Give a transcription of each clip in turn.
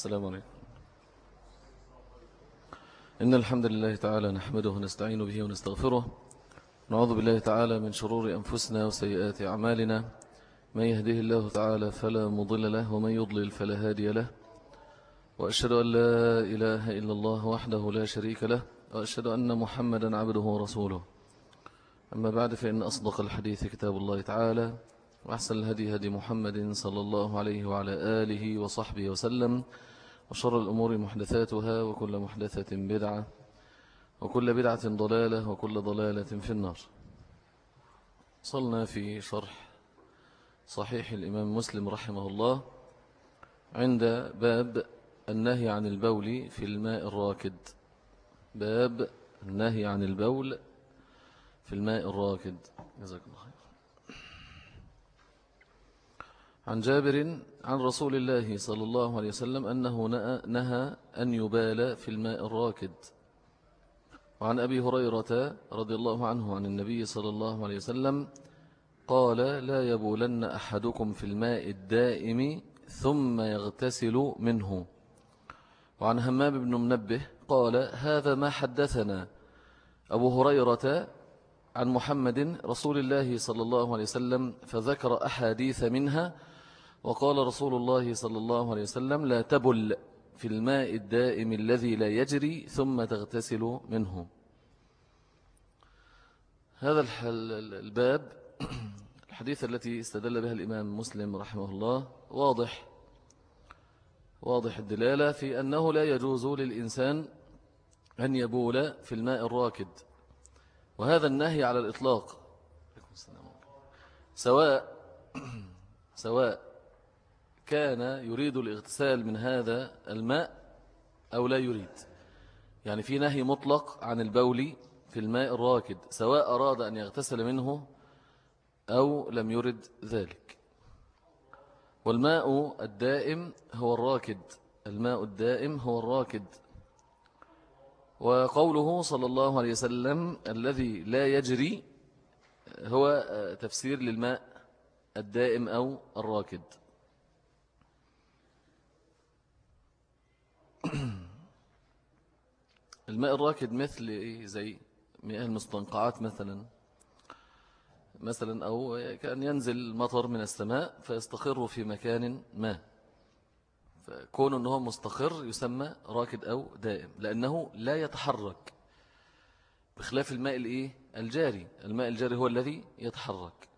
السلام عليكم. إن الحمد لله تعالى نحمده ونستعين به ونستغفره. نعوذ بالله تعالى من شرور أنفسنا وسيئات أعمالنا. من يهده الله تعالى فلا مضل له ومن يضلل فلا هادي له. وأشهد أن لا إله إلا الله وحده لا شريك له وأشهد أن محمدا عبده ورسوله. أما بعد فإن أصدق الحديث كتاب الله تعالى. وأحسن الهدي هدي محمد صلى الله عليه وعلى آله وصحبه وسلم وشر الأمور محدثاتها وكل محدثة بدعة وكل بدعة ضلالة وكل ضلالة في النار. صلنا في شرح صحيح الإمام مسلم رحمه الله عند باب النهي عن البول في الماء الراكد. باب النهي عن البول في الماء الراكد. جزاك الله خير. عن جابر عن رسول الله صلى الله عليه وسلم أنه نهى أن يبال في الماء الراكد. وعن أبي هريرة رضي الله عنه عن النبي صلى الله عليه وسلم قال لا يبولن أحدكم في الماء الدائم ثم يغتسل منه. وعن همام بن منبه قال هذا ما حدثنا. أبو هريرة عن محمد رسول الله صلى الله عليه وسلم فذكر أحاديث منها وقال رسول الله صلى الله عليه وسلم لا تبل في الماء الدائم الذي لا يجري ثم تغتسل منه. هذا الباب الحديث التي استدل بها الإمام مسلم رحمه الله واضح واضح الدلالة في أنه لا يجوز للإنسان أن يبول في الماء الراكد وهذا النهي على الإطلاق سواء سواء كان يريد الاغتسال من هذا الماء أو لا يريد. يعني في نهي مطلق عن البول في الماء الراكد سواء أراد أن يغتسل منه أو لم يرد ذلك. والماء الدائم هو الراكد الماء الدائم هو الراكد. وقوله صلى الله عليه وسلم الذي لا يجري هو تفسير للماء الدائم أو الراكد. الماء الراكد مثل إيه؟ زي مياه المستنقعات مثلا. مثلا أو كأن ينزل مطر من السماء فيستقر في مكان ما. فكون أنه مستقر يسمى راكد أو دائم لأنه لا يتحرك. بخلاف الماء الإيه؟ الجاري. الماء الجاري هو الذي يتحرك.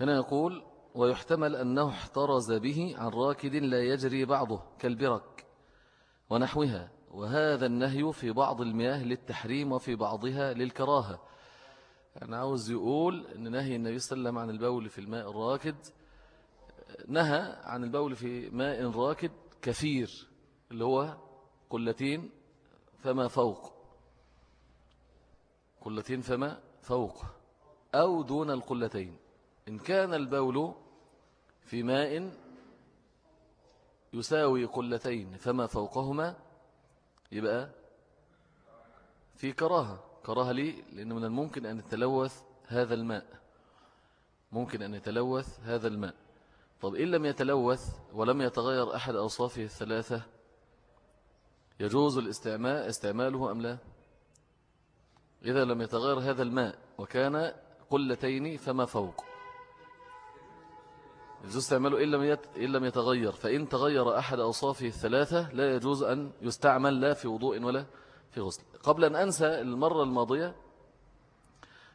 هنا يقول ويحتمل أنه احترز به عن راكد لا يجري بعضه كالبرك ونحوها. وهذا النهي في بعض المياه للتحريم وفي بعضها للكراهة. أنا عاوز يقول أن نهي النبي صلى الله عليه وسلم عن البول في الماء الراكد نهى عن البول في ماء راكد كثير اللي هو قلتين فما فوق. قلتين فما فوق أو دون القلتين. إن كان البول في ماء يساوي قلتين فما فوقهما يبقى في كراهة. كراهة ليه؟ لأن من الممكن أن يتلوث هذا الماء. ممكن أن يتلوث هذا الماء. طب إن لم يتلوث ولم يتغير أحد أوصافه الثلاثة يجوز الاستعمال استعماله أم لا؟ إذا لم يتغير هذا الماء وكان قلتين فما فوق؟ يجوز استعماله إن لم, يتغير. فإن تغير أحد أوصافه الثلاثة لا يجوز أن يستعمل لا في وضوء ولا في غسل. قبل أن أنسى المرة الماضية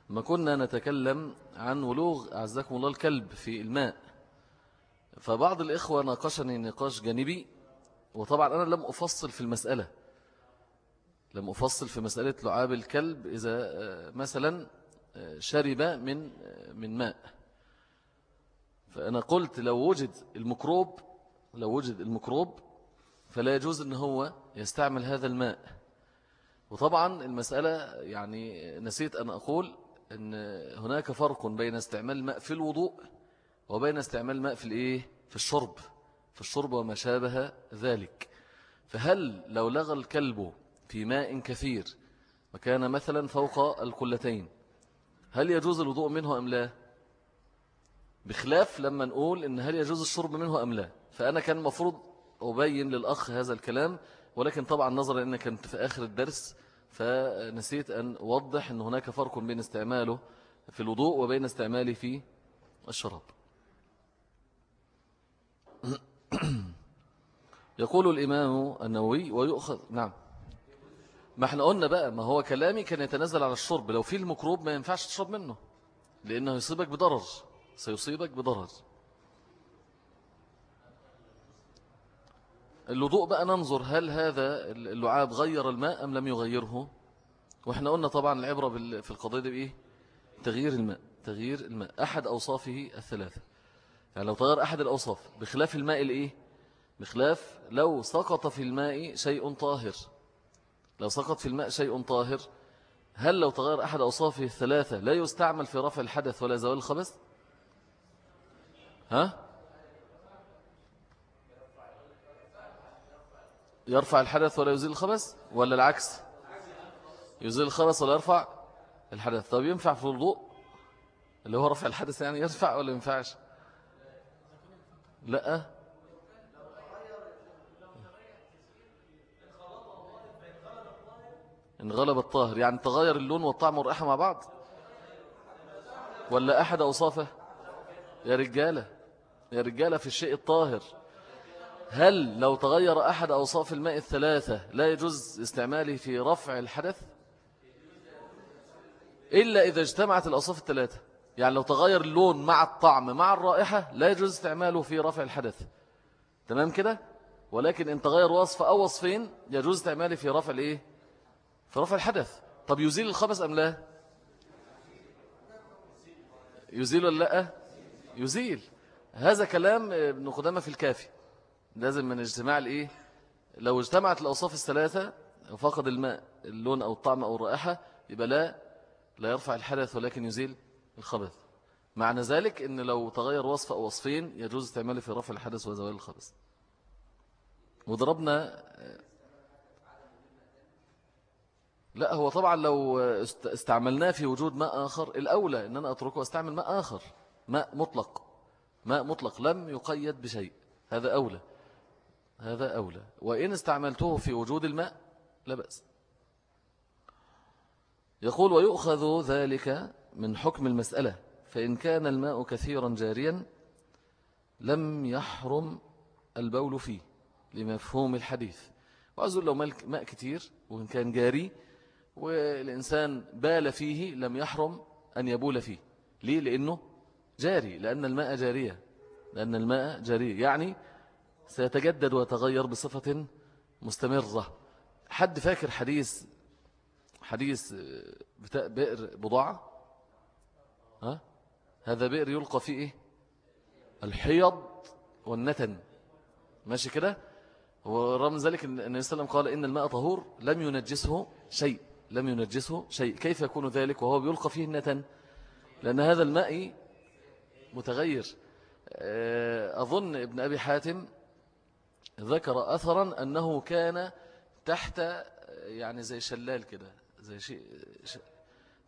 ما كنا نتكلم عن ولوغ أعزكم الله الكلب في الماء. فبعض الإخوة ناقشني نقاش جانبي وطبعا أنا لم أفصل في المسألة. لم أفصل في مسألة لعاب الكلب إذا آه، مثلا آه، شرب من آه، من ماء. فأنا قلت لو وجد الميكروب لو وجد الميكروب فلا يجوز أن هو يستعمل هذا الماء وطبعا المسألة يعني نسيت أن أقول أن هناك فرق بين استعمال الماء في الوضوء وبين استعمال الماء في الإيه؟ في الشرب في الشرب وما شابه ذلك فهل لو لغى الكلب في ماء كثير وكان مثلا فوق القلتين هل يجوز الوضوء منه أم لا؟ بخلاف لما نقول إن هل يجوز الشرب منه أم لا. فأنا كان المفروض أبين للأخ هذا الكلام ولكن طبعا نظرا أنك كنت في آخر الدرس فنسيت أن أوضح أن هناك فرق بين استعماله في الوضوء وبين استعماله في الشراب. يقول الإمام النووي ويؤخذ نعم. ما إحنا قلنا بقى ما هو كلامي كان يتنزل على الشرب. لو في المكروب ما ينفعش تشرب منه لأنه يصيبك بضرر. سيصيبك بضرر. الوضوء بقى ننظر هل هذا اللعاب غير الماء أم لم يغيره؟ وإحنا قلنا طبعا العبرة في القضية دي بإيه؟ تغيير الماء تغيير الماء أحد أوصافه الثلاثة. يعني لو تغير أحد الأوصاف بخلاف الماء الإيه؟ بخلاف لو سقط في الماء شيء طاهر. لو سقط في الماء شيء طاهر هل لو تغير أحد أوصافه الثلاثة لا يستعمل في رفع الحدث ولا زوال الخبث؟ ها؟ يرفع الحدث ولا يزيل الخبث ولا العكس؟ يزيل الخبث ولا يرفع الحدث. طب ينفع في الوضوء؟ اللي هو رفع الحدث يعني يرفع ولا ينفعش؟ لا. انغلب الطاهر. يعني تغير اللون والطعم والرائحة مع بعض؟ ولا أحد أوصافه؟ يا رجالة. يا رجالة في الشيء الطاهر. هل لو تغير أحد أوصاف الماء الثلاثة لا يجوز استعماله في رفع الحدث؟ إلا إذا اجتمعت الأوصاف الثلاثة. يعني لو تغير اللون مع الطعم مع الرائحة لا يجوز استعماله في رفع الحدث. تمام كده؟ ولكن إن تغير وصف أو وصفين يجوز استعماله في رفع الإيه؟ في رفع الحدث. طب يزيل الخبث أم لا؟ يزيل ولا لأ؟ يزيل. هذا كلام ابن قدامة في الكافي. لازم من اجتماع الإيه؟ لو اجتمعت الأوصاف الثلاثة وفقد الماء اللون أو الطعم أو الرائحة يبقى لا لا يرفع الحدث ولكن يزيل الخبث. معنى ذلك أن لو تغير وصف أو وصفين يجوز استعماله في رفع الحدث وزوال الخبث. وضربنا لا هو طبعا لو استعملناه في وجود ماء آخر الأولى أن أنا أتركه واستعمل ماء آخر ماء مطلق. ماء مطلق لم يقيد بشيء. هذا أولى. هذا أولى. وإن استعملته في وجود الماء لا بأس. يقول ويؤخذ ذلك من حكم المسألة. فإن كان الماء كثيرا جاريا لم يحرم البول فيه لمفهوم الحديث. وأزل لو ماء كتير وإن كان جاري والإنسان بال فيه لم يحرم أن يبول فيه. ليه؟ لأنه جاري لأن الماء جارية. لأن الماء جاري يعني سيتجدد ويتغير بصفة مستمرة. حد فاكر حديث حديث بتاع بئر بضاعة؟ ها؟ هذا بئر يلقى فيه إيه؟ الحيض والنتن. ماشي كده؟ ورغم ذلك النبي صلى الله عليه وسلم قال إن الماء طهور لم ينجسه شيء. لم ينجسه شيء. كيف يكون ذلك وهو بيلقى فيه النتن؟ لأن هذا الماء متغير. آه، أظن ابن أبي حاتم ذكر أثرا أنه كان تحت يعني زي شلال كده زي شيء ش...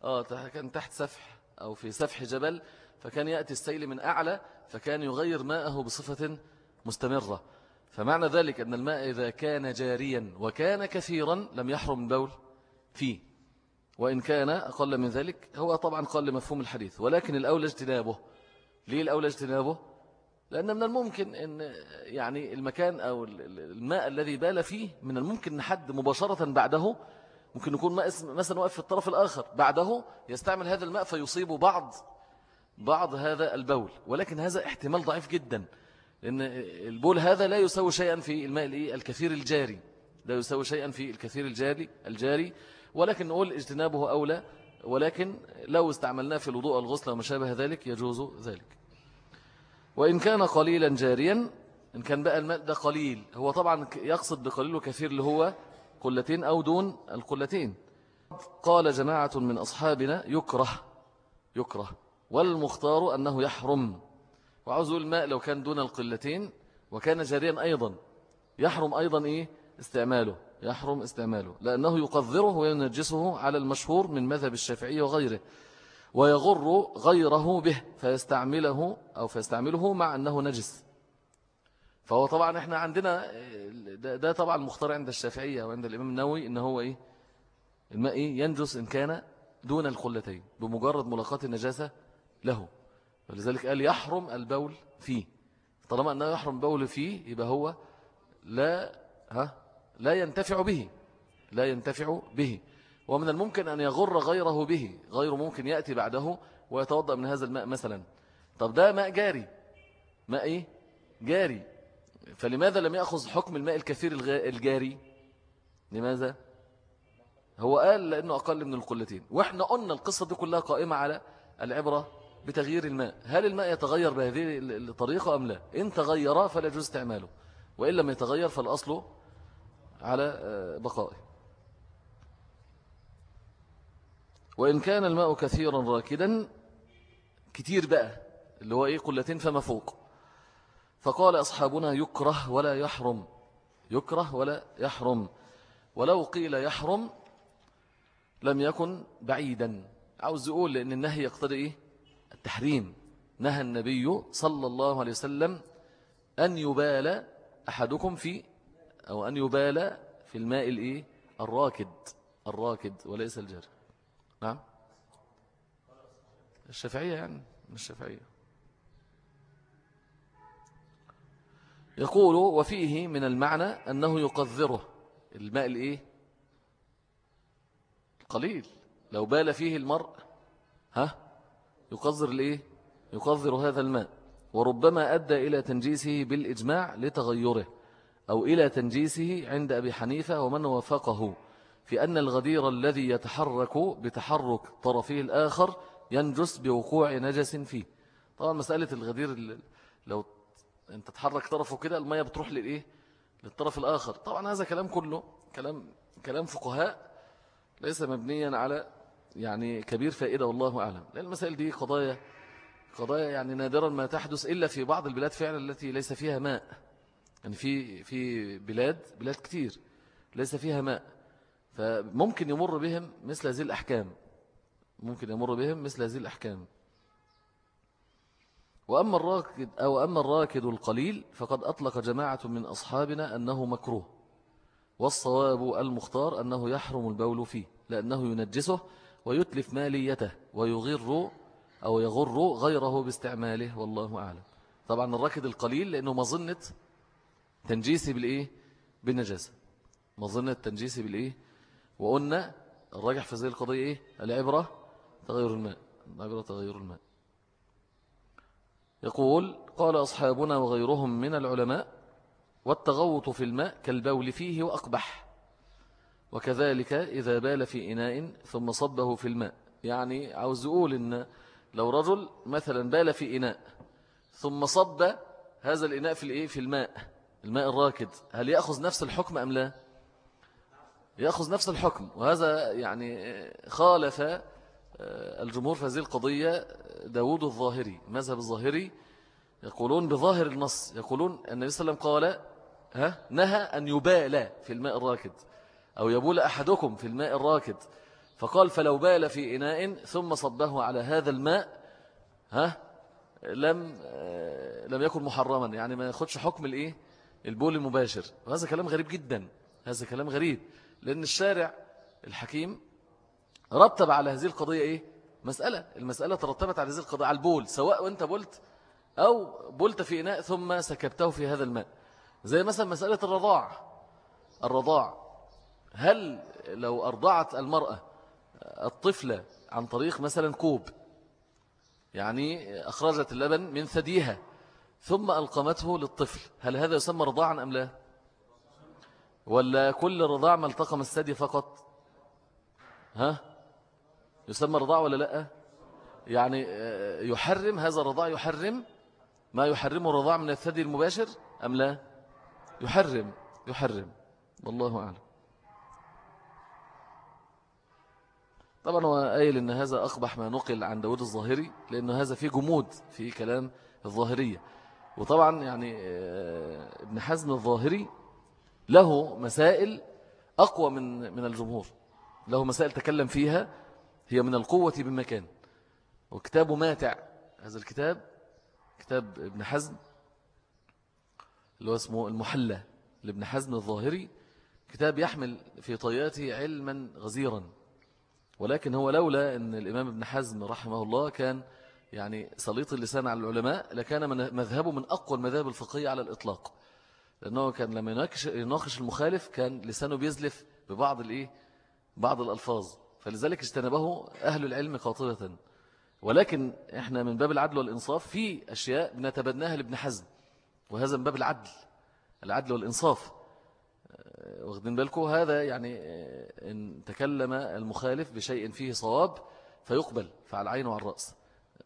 آه كان تحت سفح أو في سفح جبل فكان يأتي السيل من أعلى فكان يغير ماءه بصفة مستمرة. فمعنى ذلك أن الماء إذا كان جاريا وكان كثيرا لم يحرم البول فيه. وإن كان أقل من ذلك هو طبعا قال لمفهوم الحديث ولكن الأولى اجتنابه. ليه الأولى اجتنابه؟ لأن من الممكن أن يعني المكان أو الماء الذي بال فيه من الممكن أن حد مباشرة بعده ممكن يكون ماء مثلا واقف في الطرف الآخر بعده يستعمل هذا الماء فيصيب بعض بعض هذا البول. ولكن هذا احتمال ضعيف جدا لأن البول هذا لا يسوي شيئا في الماء الكثير الجاري لا يسوي شيئا في الكثير الجاري الجاري. ولكن نقول اجتنابه أولى ولكن لو استعملناه في الوضوء الغسل وما شابه ذلك يجوز ذلك. وإن كان قليلا جاريا إن كان بقى الماء ده قليل هو طبعا يقصد بقليل وكثير اللي هو قلتين أو دون القلتين. قال جماعة من أصحابنا يكره يكره. والمختار أنه يحرم. وعوزوا الماء لو كان دون القلتين وكان جاريا أيضا. يحرم أيضا إيه؟ استعماله. يحرم استعماله لأنه يقذره وينجسه على المشهور من مذهب الشافعي وغيره ويغر غيره به فيستعمله أو فيستعمله مع أنه نجس. فهو طبعا إحنا عندنا ده, طبعا مختار عند الشافعية وعند الإمام النووي إن هو إيه؟ الماء إيه ينجس إن كان دون الخلتين بمجرد ملاقاة النجاسة له. ولذلك قال يحرم البول فيه. طالما أنه يحرم البول فيه يبقى هو لا ها؟ لا ينتفع به. لا ينتفع به. ومن الممكن أن يغر غيره به. غيره ممكن يأتي بعده ويتوضأ من هذا الماء مثلا. طب ده ماء جاري. ماء إيه؟ جاري. فلماذا لم يأخذ حكم الماء الكثير الجاري؟ لماذا؟ هو قال لأنه أقل من القلتين. وإحنا قلنا القصة دي كلها قائمة على العبرة بتغيير الماء. هل الماء يتغير بهذه الطريقة أم لا؟ إن تغير فلا يجوز استعماله. وإن لم يتغير فالأصل على آه، بقائه. وإن كان الماء كثيرا راكدا كتير بقى اللي هو إيه قلتين فما فوق. فقال أصحابنا يكره ولا يحرم يكره ولا يحرم. ولو قيل يحرم لم يكن بعيدا. عاوز يقول لأن النهي يقتضي إيه؟ التحريم. نهى النبي صلى الله عليه وسلم أن يبال أحدكم في أو أن يبال في الماء الإيه؟ الراكد الراكد وليس الجري نعم. الشافعية يعني الشافعية. يقول وفيه من المعنى أنه يقذره. الماء الإيه؟ القليل لو بال فيه المرء ها؟ يقذر الإيه؟ يقذر هذا الماء. وربما أدى إلى تنجيسه بالإجماع لتغيره. أو إلى تنجيسه عند أبي حنيفة ومن وافقه في أن الغدير الذي يتحرك بتحرك طرفه الآخر ينجس بوقوع نجس فيه. طبعا مسألة الغدير لو أنت تحرك طرفه كده المية بتروح للإيه؟ للطرف الآخر. طبعا هذا كلام كله كلام كلام فقهاء ليس مبنيا على يعني كبير فائدة والله أعلم. لأن المسائل دي قضايا قضايا يعني نادرا ما تحدث إلا في بعض البلاد فعلا التي ليس فيها ماء. يعني في في بلاد بلاد كتير ليس فيها ماء فممكن يمر بهم مثل هذه الأحكام. ممكن يمر بهم مثل هذه الأحكام. وأما الراكد أو أما الراكد القليل فقد أطلق جماعة من أصحابنا أنه مكروه والصواب المختار أنه يحرم البول فيه لأنه ينجسه ويتلف ماليته ويغر أو يغر غيره باستعماله والله أعلم. طبعا الراكد القليل لأنه مظنة تنجيسي بالإيه؟ بالنجاسة. مظنة تنجيسي بالإيه؟ وقلنا الراجح في هذه القضية إيه؟ العبرة تغير الماء. العبرة تغير الماء. يقول قال أصحابنا وغيرهم من العلماء والتغوط في الماء كالبول فيه وأقبح. وكذلك إذا بال في إناء ثم صبه في الماء. يعني عاوز يقول إن لو رجل مثلا بال في إناء ثم صب هذا الإناء في الإيه؟ في الماء. الماء الراكد هل يأخذ نفس الحكم أم لا؟ يأخذ نفس الحكم وهذا يعني خالف آه، الجمهور في هذه القضية داود الظاهري مذهب الظاهري يقولون بظاهر النص يقولون النبي صلى الله عليه وسلم قال ها نهى أن يبال في الماء الراكد أو يبول أحدكم في الماء الراكد فقال فلو بال في إناء ثم صبه على هذا الماء ها لم آه، لم يكن محرما يعني ما ياخدش حكم الإيه؟ البول المباشر. وهذا كلام غريب جدا. هذا كلام غريب. لأن الشارع الحكيم رتب على هذه القضية إيه؟ مسألة. المسألة ترتبت على هذه القضية على البول. سواء وانت بلت أو بلت في إناء ثم سكبته في هذا الماء. زي مثلا مسألة الرضاع. الرضاع. هل لو أرضعت المرأة الطفلة عن طريق مثلا كوب يعني أخرجت اللبن من ثديها ثم ألقمته للطفل. هل هذا يسمى رضاعا أم لا؟ ولا كل رضاع ما التقم الثدي فقط؟ ها؟ يسمى رضاع ولا لأ؟ يعني آه، يحرم هذا الرضاع يحرم؟ ما يحرمه الرضاع من الثدي المباشر أم لا؟ يحرم يحرم. والله أعلم. طبعا هو قايل إن هذا أقبح ما نقل عن داود الظاهري لأن هذا فيه جمود في كلام الظاهرية. وطبعا يعني آه، ابن حزم الظاهري له مسائل أقوى من من الجمهور. له مسائل تكلم فيها هي من القوة بمكان وكتابه ماتع هذا الكتاب كتاب ابن حزم اللي هو اسمه المحلى لابن حزم الظاهري. كتاب يحمل في طياته علما غزيرا. ولكن هو لولا أن الإمام ابن حزم رحمه الله كان يعني سليط اللسان على العلماء لكان مذهبه من أقوى المذاهب الفقهية على الإطلاق. لأنه كان لما يناقش, المخالف كان لسانه بيزلف ببعض الإيه؟ بعض الألفاظ. فلذلك اجتنبه أهل العلم قاطبة. ولكن إحنا من باب العدل والإنصاف في أشياء بنتبناها لابن حزم وهذا من باب العدل العدل والإنصاف. واخدين بالكم؟ هذا يعني إن تكلم المخالف بشيء فيه صواب فيقبل فعلى عين وعلى الرأس.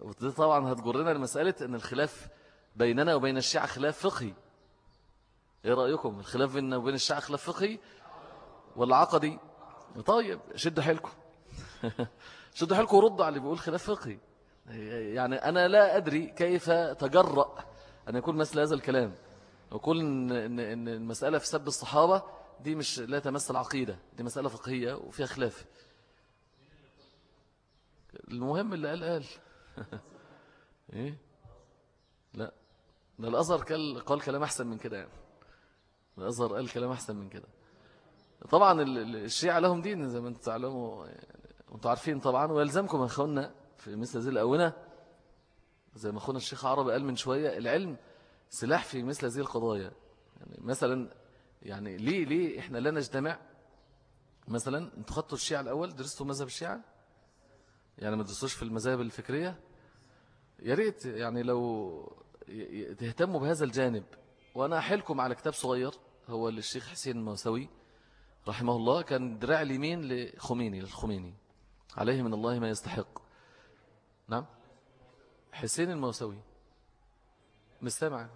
ودي طبعا هتجرنا لمسألة أن الخلاف بيننا وبين الشيعة خلاف فقهي. إيه رأيكم؟ الخلاف بيننا وبين الشيعة خلاف فقهي؟ ولا عقدي؟ طيب شدوا حيلكم. شدوا حيلكم وردوا على اللي بيقول خلاف فقهي. يعني أنا لا أدري كيف تجرأ أن يكون مثل هذا الكلام. وكل إن, إن المسألة في سب الصحابة دي مش لا تمثل عقيدة دي مسألة فقهية وفيها خلاف. المهم اللي قال قال. إيه؟ لا. ده الأزهر قال كلام أحسن من كده يعني. الأزهر قال كلام أحسن من كده. طبعا الشيعة لهم دين زي ما أنتم تعلموا وأنتم عارفين طبعا. ويلزمكم أخونا في مثل هذه الأونة زي ما أخونا الشيخ عربي قال من شوية العلم سلاح في مثل هذه القضايا. يعني مثلا يعني ليه ليه إحنا لا نجتمع؟ مثلا أنتوا خدتوا الشيعة الأول درستوا مذهب الشيعة؟ يعني ما درستوش في المذاهب الفكرية؟ يا ريت يعني لو تهتموا بهذا الجانب. وأنا أحلكم على كتاب صغير هو للشيخ حسين الموسوي رحمه الله كان دراع اليمين لخميني للخميني. عليه من الله ما يستحق. نعم؟ حسين الموسوي. مستمع.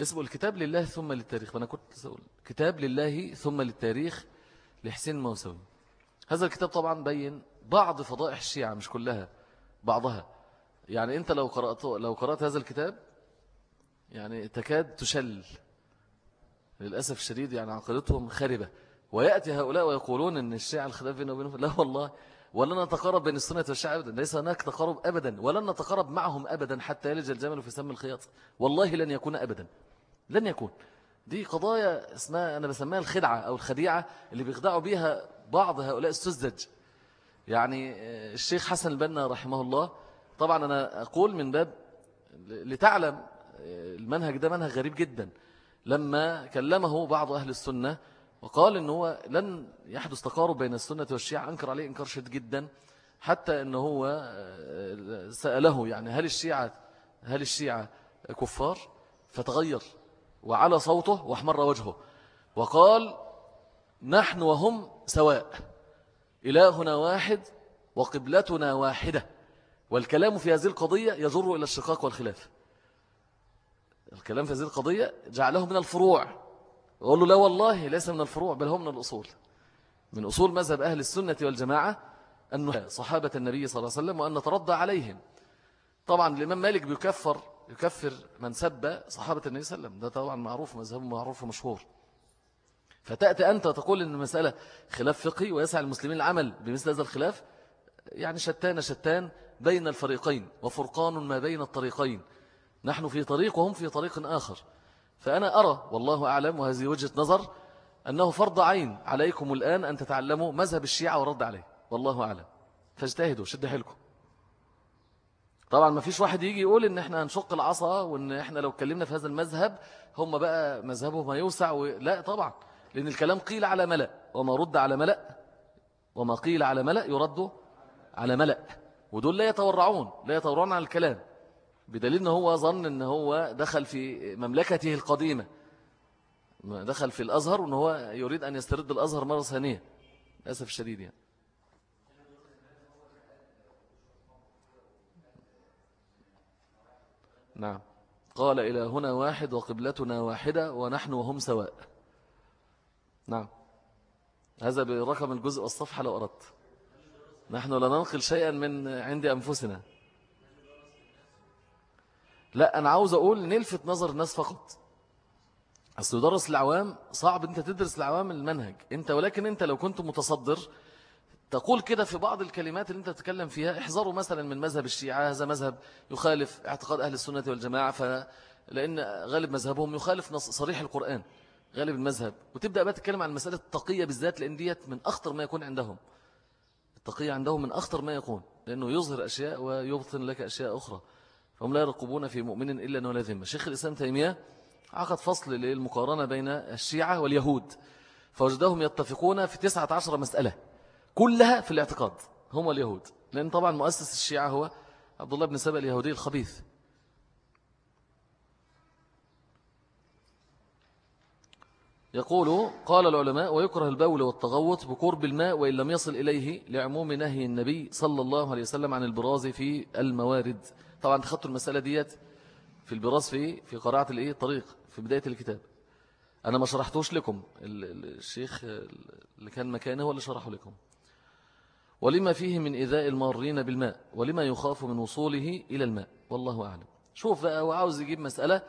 اسمه الكتاب لله ثم للتاريخ. فأنا كنت سأقول كتاب لله ثم للتاريخ لحسين الموسوي. هذا الكتاب طبعا بين بعض فضائح الشيعة مش كلها. بعضها. يعني أنت لو قرأت, لو قرأت هذا الكتاب يعني تكاد تشل. للأسف الشديد يعني عقيدتهم خربة ويأتي هؤلاء ويقولون أن الشيعة الخلاف بينه وبينهم. لا والله. ولن نتقرب بين السنة والشيعة أبدا ليس هناك تقرب أبدا. ولن نتقرب معهم أبدا حتى يلج الجمل في سم الخياط. والله لن يكون أبدا. لن يكون. دي قضايا اسمها أنا بسميها الخدعة أو الخديعة اللي بيخدعوا بيها بعض هؤلاء السذج. يعني آه، الشيخ حسن البنا رحمه الله طبعا أنا أقول من باب لتعلم آه، المنهج ده منهج غريب جدا. لما كلمه بعض أهل السنة وقال أنه هو لن يحدث تقارب بين السنة والشيعة أنكر عليه إنكار شديد جدا حتى أنه هو آه، سأله يعني هل الشيعة هل الشيعة كفار؟ فتغير وعلى صوته وأحمر وجهه وقال نحن وهم سواء. إلهنا واحد وقبلتنا واحدة والكلام في هذه القضية يجر إلى الشقاق والخلاف. الكلام في هذه القضية جعله من الفروع. يقول له لا والله ليس من الفروع بل هو من الأصول. من أصول مذهب أهل السنة والجماعة أنه صحابة النبي صلى الله عليه وسلم وأن نترضى عليهم. طبعا الإمام مالك بيكفر يكفر من سب صحابة النبي صلى الله عليه وسلم. ده طبعا معروف مذهب معروف ومشهور. فتأتي أنت وتقول أن المسألة خلاف فقهي ويسعى المسلمين العمل بمثل هذا الخلاف يعني شتان شتان بين الفريقين وفرقان ما بين الطريقين. نحن في طريق وهم في طريق آخر. فأنا أرى والله أعلم وهذه وجهة نظر أنه فرض عين عليكم الآن أن تتعلموا مذهب الشيعة ورد عليه. والله أعلم. فاجتهدوا شد حيلكم. طبعا ما فيش واحد يجي يقول إن إحنا هنشق العصا وإن إحنا لو اتكلمنا في هذا المذهب هم بقى مذهبهم و... لا طبعا. لأن الكلام قيل على ملأ وما رد على ملأ وما قيل على ملأ يرد على ملأ. ودول لا يتورعون لا يتورعون عن الكلام. بدليل إن هو ظن إن هو دخل في مملكته القديمة. دخل في الأزهر وإن هو يريد أن يسترد الأزهر مرة ثانية. للأسف الشديد يعني. نعم. قال إلى هنا واحد وقبلتنا واحدة ونحن وهم سواء. نعم. هذا برقم الجزء والصفحة لو أردت. نحن لا ننقل شيئا من عند أنفسنا. لا أنا عاوز أقول نلفت نظر الناس فقط. أصل يدرس العوام صعب أنت تدرس العوام المنهج. أنت ولكن أنت لو كنت متصدر تقول كده في بعض الكلمات اللي أنت تتكلم فيها احذروا مثلا من مذهب الشيعة. هذا مذهب يخالف اعتقاد أهل السنة والجماعة لأن غالب مذهبهم يخالف نص صريح القرآن. غالب المذهب وتبدأ بقى تتكلم عن مسألة التقية بالذات لأن ديت من أخطر ما يكون عندهم. التقية عندهم من أخطر ما يكون لأنه يظهر أشياء ويبطن لك أشياء أخرى. فهم لا يرقبون في مؤمن إلا أنه لا ذمة. شيخ الإسلام تيمية عقد فصل للمقارنة بين الشيعة واليهود فوجدهم يتفقون في تسعة عشر مسألة كلها في الاعتقاد هم اليهود. لأن طبعا مؤسس الشيعة هو عبد الله بن سبأ اليهودي الخبيث. يقول قال العلماء ويكره البول والتغوط بقرب الماء وإن لم يصل إليه لعموم نهي النبي صلى الله عليه وسلم عن البراز في الموارد. طبعا تخطوا المسألة ديت في البراز في في قراءة الإيه؟ في بداية الكتاب. أنا ما شرحتوش لكم. الشيخ اللي كان مكانه هو اللي شرحه لكم. ولما فيه من إذاء المارين بالماء ولما يخاف من وصوله إلى الماء. والله أعلم. شوف بقى هو عاوز يجيب مسألة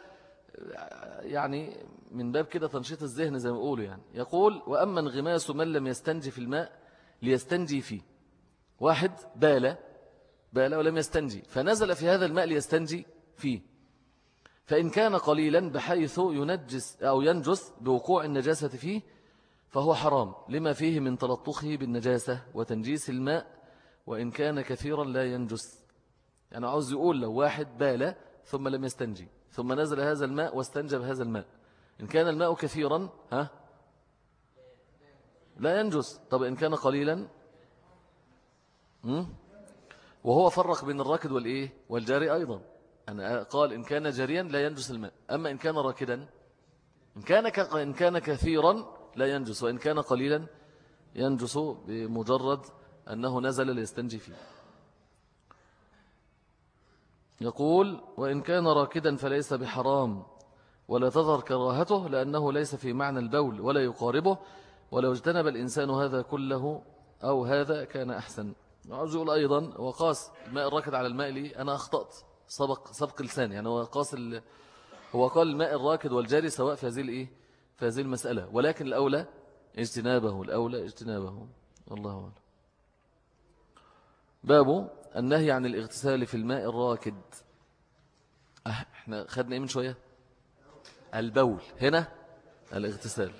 يعني من باب كده تنشيط الذهن زي ما يقولوا يعني. يقول وأما انغماس من لم يستنجي في الماء ليستنجي فيه. واحد بال بال ولم يستنجي. فنزل في هذا الماء ليستنجي فيه. فإن كان قليلا بحيث ينجس أو ينجس بوقوع النجاسة فيه فهو حرام. لما فيه من تلطخه بالنجاسة وتنجيس الماء وإن كان كثيرا لا ينجس. يعني عاوز يقول لو واحد بال ثم لم يستنجي. ثم نزل هذا الماء واستنجب هذا الماء. إن كان الماء كثيرا ها؟ لا ينجس. طب إن كان قليلا؟ وهو فرق بين الراكد والإيه؟ والجاري أيضا. أنا قال إن كان جاريا لا ينجس الماء. أما إن كان راكدا إن كان, إن كان كثيرا لا ينجس وإن كان قليلا ينجس بمجرد أنه نزل ليستنجي فيه. يقول وإن كان راكدا فليس بحرام ولا تظهر كراهته لأنه ليس في معنى البول ولا يقاربه ولو اجتنب الإنسان هذا كله أو هذا كان أحسن. عاوز يقول أيضا وقاس الماء الراكد على الماء لي أنا أخطأت سبق سبق لسان يعني هو قاس هو قال الماء الراكد والجاري سواء في هذه الإيه في هذه المسألة ولكن الأولى اجتنابه الأولى اجتنابه الله أعلم. باب النهي عن الاغتسال في الماء الراكد. أه، إحنا خدنا إيه من شوية؟ البول. هنا الاغتسال.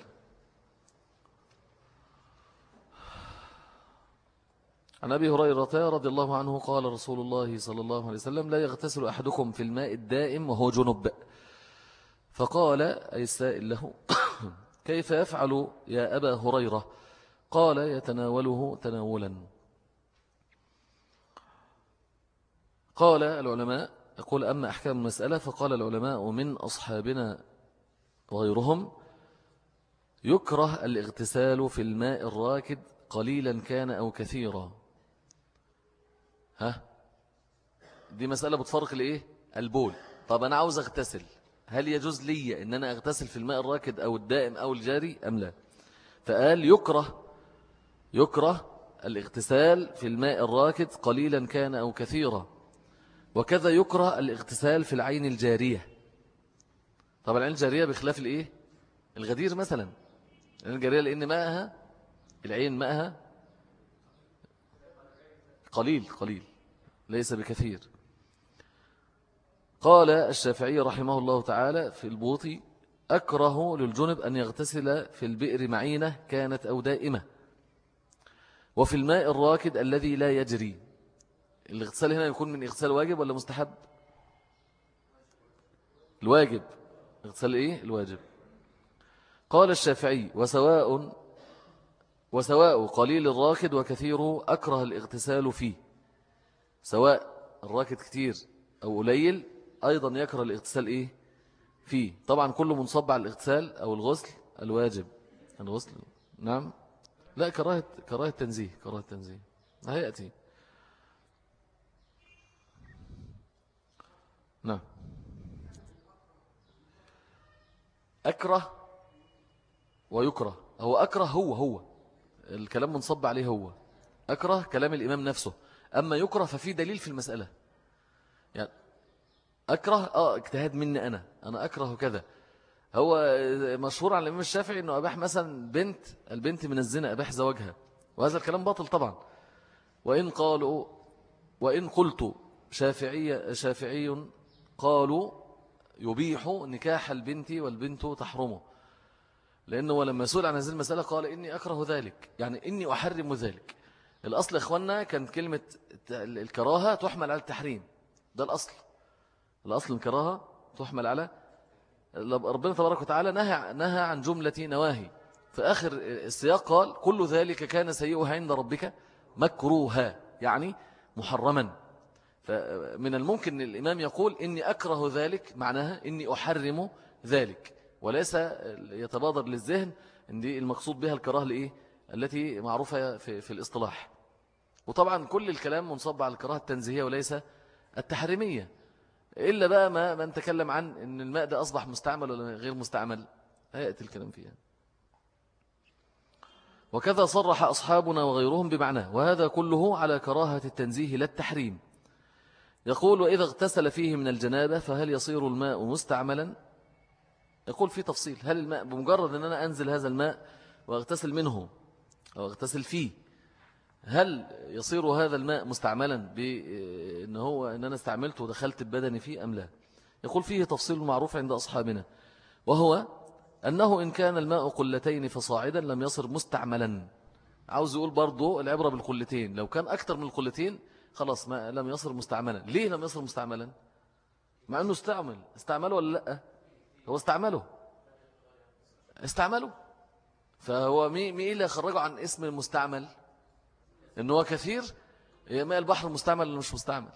عن أبي هريرة رضي الله عنه قال رسول الله صلى الله عليه وسلم لا يغتسل أحدكم في الماء الدائم وهو جنب. فقال أي السائل له كيف يفعل يا أبا هريرة؟ قال يتناوله تناولا. قال العلماء يقول أما أحكام المسألة فقال العلماء من أصحابنا وغيرهم يكره الاغتسال في الماء الراكد قليلا كان أو كثيرا. ها؟ دي مسألة بتفرق الإيه البول. طب أنا عاوز أغتسل هل يجوز لي أن أنا أغتسل في الماء الراكد أو الدائم أو الجاري أم لا؟ فقال يكره يكره الاغتسال في الماء الراكد قليلا كان أو كثيرا. وكذا يكره الاغتسال في العين الجارية. طبعا العين الجارية بخلاف الإيه؟ الغدير مثلا. العين الجارية لأن ماءها العين ماءها قليل قليل ليس بكثير. قال الشافعي رحمه الله تعالى في البوطي أكره للجنب أن يغتسل في البئر معينة كانت أو دائمة. وفي الماء الراكد الذي لا يجري. الاغتسال هنا يكون من اغتسال واجب ولا مستحب؟ الواجب. اغتسال إيه؟ الواجب. قال الشافعي وسواء وسواء قليل الراكد وكثيره أكره الاغتسال فيه. سواء الراكد كتير أو قليل أيضا يكره الاغتسال إيه؟ فيه. طبعا كله منصب على الاغتسال أو الغسل الواجب. الغسل نعم. لا كراهة كراهة تنزيه كراهة تنزيه. هيأتي. نعم. أكره ويكره. هو أكره هو هو. الكلام منصب عليه هو. أكره كلام الإمام نفسه. أما يكره ففي دليل في المسألة. يعني أكره آه اجتهاد مني أنا. أنا أكره كذا. هو مشهور عن الإمام الشافعي أنه أباح مثلا بنت البنت من الزنا أباح زواجها. وهذا الكلام باطل طبعا. وإن قالوا وإن قلت شافعي, شافعي قالوا يبيح نكاح البنت والبنت تحرمه. لأنه لما سئل عن هذه المسألة قال إني أكره ذلك يعني إني أحرم ذلك. الأصل إخواننا كان كلمة الكراهة تحمل على التحريم. ده الأصل. الأصل الكراهة تحمل على ربنا تبارك وتعالى نهى, نهى عن جملة نواهي. في آخر السياق قال كل ذلك كان سيئها عند ربك مكروها يعني محرما. فمن الممكن الإمام يقول إني أكره ذلك معناها إني أحرم ذلك. وليس يتبادر للذهن إن دي المقصود بها الكراهة لإيه؟ التي معروفة في, في الإصطلاح. وطبعا كل الكلام منصب على الكراهة التنزيهية وليس التحريمية. إلا بقى ما من تكلم عن أن الماء ده أصبح مستعمل ولا غير مستعمل. هيأتي الكلام فيها. وكذا صرح أصحابنا وغيرهم بمعناه. وهذا كله على كراهة التنزيه لا التحريم. يقول وإذا اغتسل فيه من الجنابة فهل يصير الماء مستعملا؟ يقول في تفصيل هل الماء بمجرد أن أنا أنزل هذا الماء وأغتسل منه أو أغتسل فيه هل يصير هذا الماء مستعملا بأن هو أن أنا استعملته ودخلت ببدني فيه أم لا؟ يقول فيه تفصيل معروف عند أصحابنا وهو أنه إن كان الماء قلتين فصاعدا لم يصر مستعملا. عاوز يقول برضو العبرة بالقلتين لو كان أكثر من القلتين خلاص ما لم يصر مستعملا. ليه لم يصر مستعملا؟ مع أنه استعمل. استعمله ولا لأ؟ هو استعمله. استعمله. فهو مين مي اللي خرجه عن اسم المستعمل؟ إنه هو كثير؟ ماء البحر مستعمل ولا مش مستعمل؟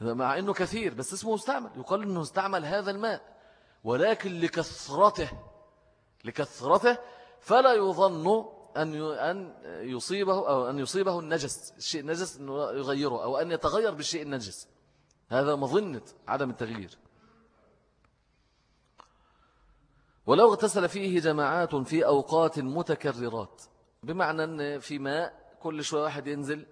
مع إنه كثير بس اسمه مستعمل. يقال إنه استعمل هذا الماء. ولكن لكثرته لكثرته فلا يظن أن أن يصيبه أو أن يصيبه النجس الشيء النجس أنه يغيره أو أن يتغير بالشيء النجس. هذا مظنة عدم التغيير. ولو اغتسل فيه جماعات في أوقات متكررات بمعنى أن في ماء كل شوية واحد ينزل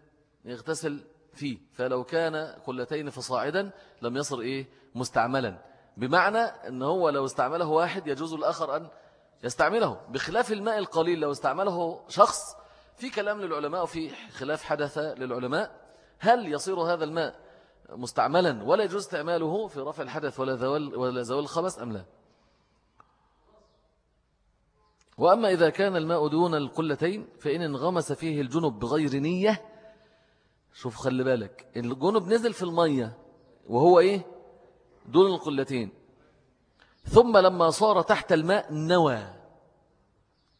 يغتسل فيه فلو كان قلتين فصاعدا لم يصر إيه؟ مستعملا. بمعنى أن هو لو استعمله واحد يجوز الآخر أن يستعمله بخلاف الماء القليل لو استعمله شخص في كلام للعلماء وفي خلاف حدث للعلماء. هل يصير هذا الماء مستعملا ولا يجوز استعماله في رفع الحدث ولا زوال, ولا زوال الخبث أم لا؟ وأما إذا كان الماء دون القلتين فإن انغمس فيه الجنب بغير نية شوف خلي بالك الجنب نزل في المية وهو إيه؟ دون القلتين. ثم لما صار تحت الماء نوى.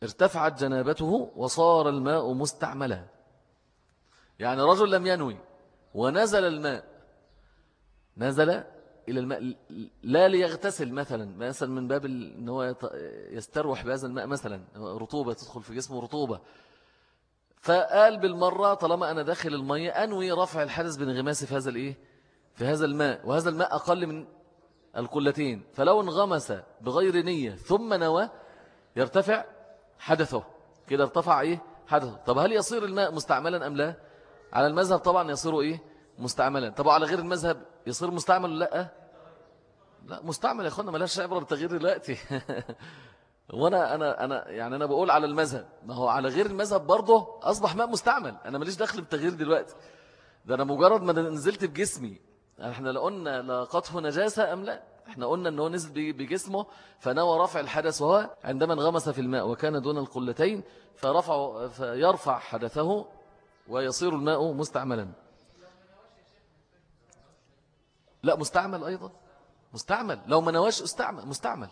ارتفعت جنابته وصار الماء مستعملا. يعني رجل لم ينوي ونزل الماء. نزل إلى الماء لا ليغتسل مثلا مثلا من باب إن هو يستروح بهذا الماء مثلا رطوبة تدخل في جسمه رطوبة. فقال بالمرة طالما أنا داخل المية أنوي رفع الحدث بانغماس في هذا الإيه؟ في هذا الماء. وهذا الماء أقل من القلتين. فلو انغمس بغير نية ثم نوى يرتفع حدثه. كده ارتفع إيه؟ حدثه. طب هل يصير الماء مستعملا أم لا؟ على المذهب طبعا يصير إيه؟ مستعملا. طب على غير المذهب يصير مستعمل لأ؟ لا مستعمل يا إخوانا ملاش عبرة بالتغيير دلوقتي. وأنا أنا أنا يعني أنا بقول على المذهب. ما هو على غير المذهب برضه أصبح ماء مستعمل. أنا ماليش دخل بالتغيير دلوقتي. ده أنا مجرد ما نزلت بجسمي إحنا لا قلنا لقطه نجاسة أم لا. إحنا قلنا إن هو نزل بجسمه فنوى رفع الحدث وهو عندما انغمس في الماء وكان دون القلتين فرفع فيرفع حدثه ويصير الماء مستعملا. لا مستعمل أيضا. مستعمل. لو ما نواش استعمل. مستعمل.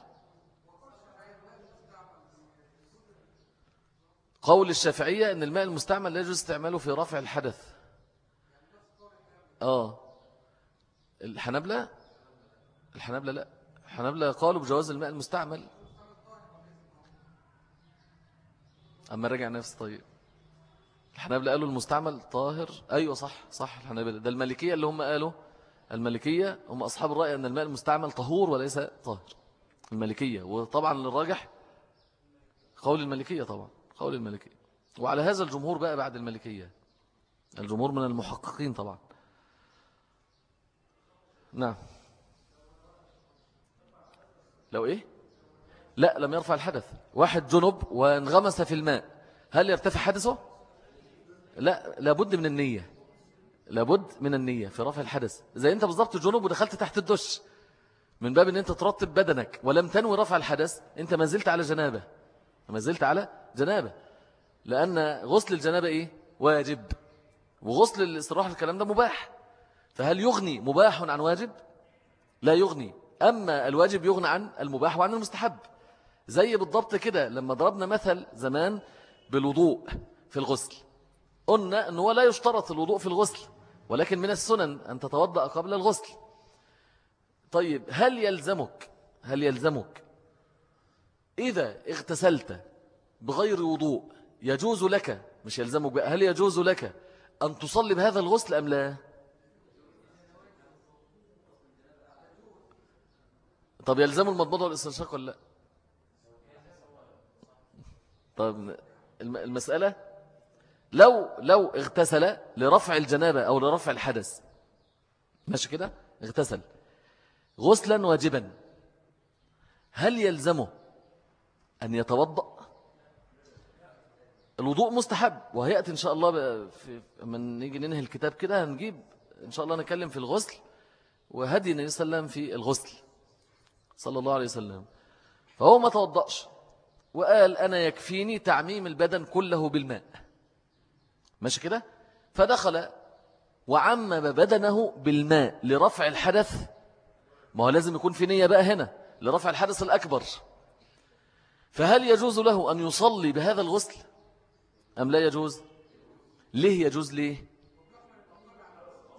قول الشافعية أن الماء المستعمل لا يجوز استعماله في رفع الحدث. آه. الحنبلة الحنبلة لا. الحنبلة قالوا بجواز الماء المستعمل. أما رجع نفس طيب. الحنبلة قالوا المستعمل طاهر. أيوة صح صح الحنبلة ده المالكية اللي هم قالوا. الملكية هم أصحاب الرأي أن الماء المستعمل طهور وليس طاهر. الملكية. وطبعا للراجح قول الملكية طبعا قول الملكية. وعلى هذا الجمهور بقى بعد الملكية. الجمهور من المحققين طبعا. نعم. لو إيه؟ لا لم يرفع الحدث. واحد جنب وانغمس في الماء. هل يرتفع حدثه؟ لا لابد من النية. لابد من النية في رفع الحدث. زي أنت بالضبط جنوب ودخلت تحت الدش من باب إن أنت ترتب بدنك ولم تنوي رفع الحدث أنت ما زلت على جنابة. ما زلت على جنابة. لأن غسل الجنابة إيه؟ واجب. وغسل الاستراحة الكلام ده مباح. فهل يغني مباح عن واجب؟ لا يغني. أما الواجب يغني عن المباح وعن المستحب. زي بالضبط كده لما ضربنا مثل زمان بالوضوء في الغسل. قلنا أنه لا يشترط الوضوء في الغسل ولكن من السنن أن تتوضأ قبل الغسل. طيب هل يلزمك هل يلزمك؟ إذا اغتسلت بغير وضوء يجوز لك مش يلزمك بقى هل يجوز لك أن تصلي بهذا الغسل أم لا؟ طب يلزم المضمضة والاستنشاق ولا لا؟ طب المسألة لو لو اغتسل لرفع الجنابة أو لرفع الحدث ماشي كده؟ اغتسل. غسلا واجبا. هل يلزمه أن يتوضأ؟ الوضوء مستحب وهيأتي إن شاء الله في من نيجي ننهي الكتاب كده هنجيب إن شاء الله نتكلم في الغسل وهدي النبي صلى الله عليه وسلم في الغسل. صلى الله عليه وسلم. فهو ما توضأش وقال أنا يكفيني تعميم البدن كله بالماء. ماشي كده؟ فدخل وعمم بدنه بالماء لرفع الحدث. ما هو لازم يكون في نية بقى هنا لرفع الحدث الأكبر. فهل يجوز له أن يصلي بهذا الغسل؟ أم لا يجوز؟ ليه يجوز ليه؟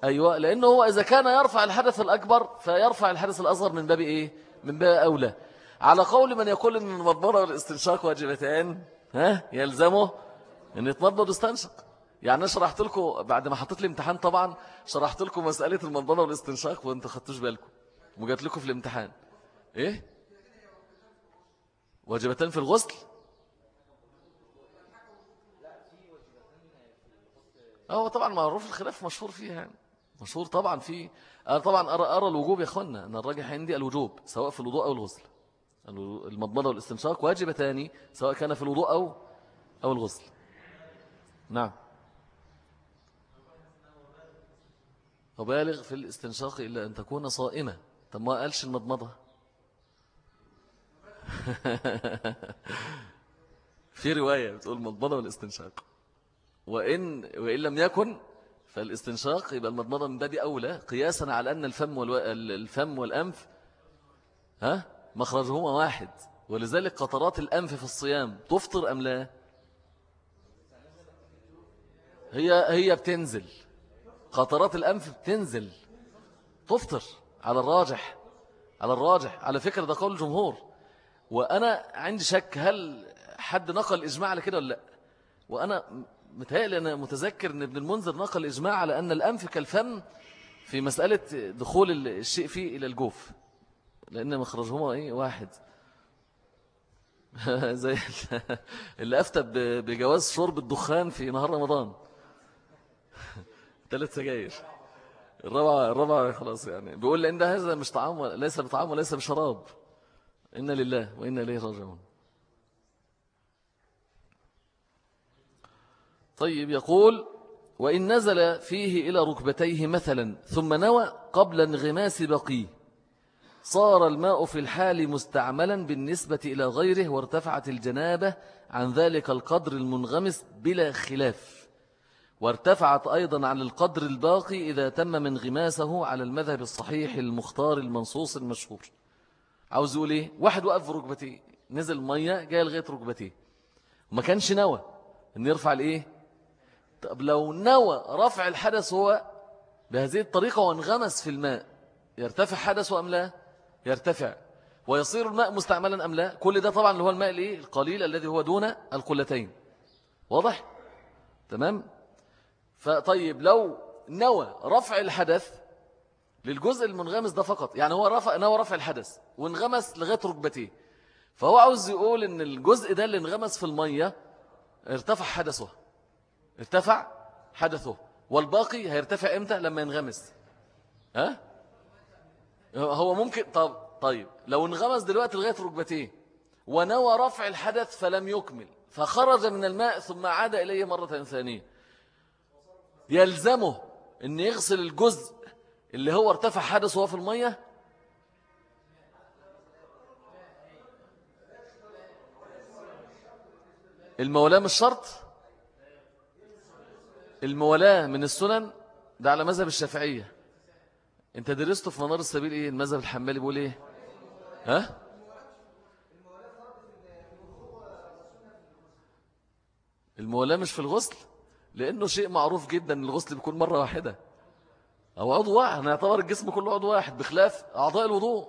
أيوة لأنه هو إذا كان يرفع الحدث الأكبر فيرفع الحدث الأصغر من باب إيه؟ من باب أولى. على قول من يقول أن المضمرة والاستنشاق واجبتان ها يلزمه أن يتمضمض ويستنشق يعني أنا شرحت لكم بعد ما حطيت لي امتحان طبعا شرحت لكم مسألة المضمرة والاستنشاق وأنتوا خدتوش بالكم. وجات لكم في الامتحان. إيه؟ واجبتان في الغسل. هو طبعا معروف الخلاف مشهور فيها يعني. مشهور طبعا في أنا طبعا أرى, أرى الوجوب يا أخوانا أن الراجح عندي الوجوب سواء في الوضوء أو الغسل. المضمضة والاستنشاق واجبتان سواء كان في الوضوء أو أو الغسل. نعم. وبالغ في الاستنشاق إلا أن تكون صائمة. طب ما قالش المضمضة؟ في رواية بتقول المضمضة والاستنشاق. وإن, وإن لم يكن فالاستنشاق يبقى المضمضة من باب أولى قياسا على أن الفم, والو... الفم والأنف ها؟ مخرجهما واحد. ولذلك قطرات الأنف في الصيام تفطر أم لا؟ هي هي بتنزل. قطرات الأنف بتنزل. تفطر على الراجح على الراجح. على فكرة ده قول الجمهور. وأنا عندي شك هل حد نقل إجماع على كده ولا لأ؟ وأنا متهيألي أنا متذكر أن ابن المنذر نقل إجماع على أن الأنف كالفم في مسألة دخول الشيء فيه إلى الجوف لأن مخرجهما إيه؟ واحد. زي اللي أفتى بجواز شرب الدخان في نهار رمضان. ثلاث سجاير. الرابعة الرابعة خلاص يعني. بيقول لأن هذا مش طعام ليس بطعام وليس بشراب. إن لله وإنا إليه راجعون. طيب يقول وإن نزل فيه إلى ركبتيه مثلا ثم نوى قبل انغماس بقيه صار الماء في الحال مستعملا بالنسبة إلى غيره وارتفعت الجنابة عن ذلك القدر المنغمس بلا خلاف وارتفعت أيضا عن القدر الباقي إذا تم من غماسه على المذهب الصحيح المختار المنصوص المشهور. عاوز يقول إيه؟ واحد وقف في ركبتيه نزل مية جاي لغاية ركبتيه وما كانش نوى. أن يرفع الإيه؟ طب لو نوى رفع الحدث هو بهذه الطريقة وانغمس في الماء يرتفع حدثه أم لا؟ يرتفع. ويصير الماء مستعملا أم لا؟ كل ده طبعا اللي هو الماء الإيه؟ القليل الذي هو دون القلتين. واضح؟ تمام؟ فطيب لو نوى رفع الحدث للجزء المنغمس ده فقط يعني هو رفع نوى رفع الحدث وانغمس لغاية ركبتيه فهو عاوز يقول إن الجزء ده اللي انغمس في المية ارتفع حدثه. ارتفع حدثه والباقي هيرتفع إمتى؟ لما ينغمس. ها؟ هو ممكن طب طيب لو انغمس دلوقتي لغاية ركبتيه ونوى رفع الحدث فلم يكمل فخرج من الماء ثم عاد إليه مرة ثانية. يلزمه إن يغسل الجزء اللي هو ارتفع حدثه وهو في المية؟ المولى مش شرط؟ المولاة من السنن ده على مذهب الشافعية. انت درسته في منار السبيل إيه؟ المذهب الحمالي بيقول إيه؟ ها؟ المولاة مش في الغسل؟ لأنه شيء معروف جدا الغسل بيكون مرة واحدة. أو عضو واحد. هنعتبر الجسم كله عضو واحد بخلاف أعضاء الوضوء.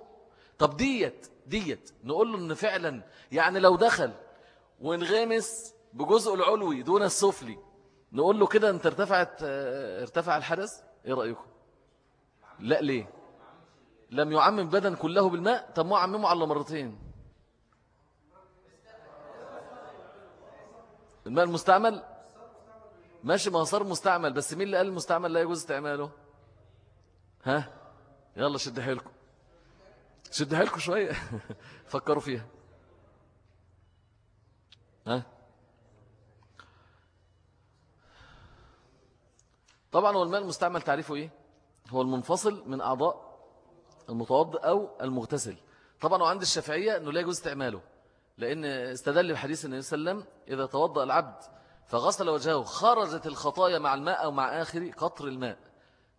طب ديت ديت نقول له إن فعلا يعني لو دخل وانغمس بجزء العلوي دون السفلي نقول له كده انت ارتفعت ارتفع الحدث؟ إيه رأيكم؟ لا ليه؟ لم يعمم بدن كله بالماء؟ طب ما عممه على مرتين. الماء المستعمل؟ ماشي ما صار مستعمل بس مين اللي قال المستعمل لا يجوز استعماله؟ ها؟ يلا شد حيلكم. شد حيلكم شوية. فكروا فيها. ها؟ طبعا هو الماء المستعمل تعريفه إيه؟ هو المنفصل من أعضاء المتوضئ أو المغتسل. طبعا وعند الشافعية إنه لا يجوز استعماله لأن استدل بحديث النبي صلى الله عليه وسلم إذا توضأ العبد فغسل وجهه خرجت الخطايا مع الماء أو مع آخر قطر الماء.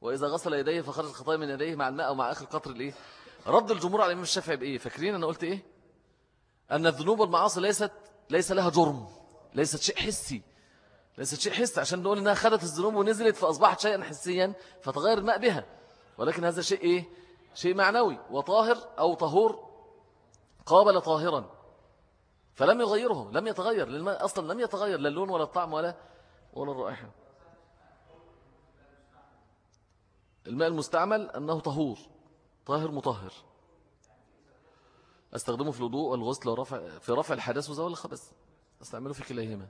وإذا غسل يديه فخرجت الخطايا من يديه مع الماء أو مع آخر قطر الإيه؟ رد الجمهور على الإمام الشافعي بإيه؟ فاكرين أنا قلت إيه؟ أن الذنوب والمعاصي ليست ليس لها جرم ليست شيء حسي. ليست شيء حسي عشان نقول إنها خدت الذنوب ونزلت فأصبحت شيئا حسيا فتغير الماء بها. ولكن هذا شيء إيه؟ شيء معنوي. وطاهر أو طهور قابل طاهرا فلم يغيره لم يتغير. للماء أصلا لم يتغير لا اللون ولا الطعم ولا ولا الرائحة. الماء المستعمل أنه طهور طاهر مطهر. أستخدمه في الوضوء والغسل ورفع في رفع الحدث وزوال الخبث. أستعمله في كليهما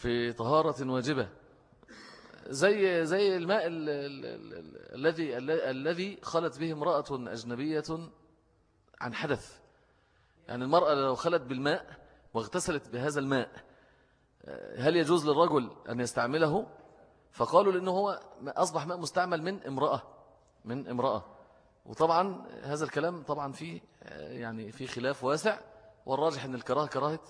في طهارة واجبة. زي زي الماء الذي الذي خلت به امرأة أجنبية عن حدث. يعني المرأة لو خلت بالماء واغتسلت بهذا الماء هل يجوز للرجل أن يستعمله؟ فقالوا لأنه هو أصبح ماء مستعمل من امرأة من امرأة. وطبعا هذا الكلام طبعا فيه يعني في خلاف واسع والراجح أن الكراهة كراهة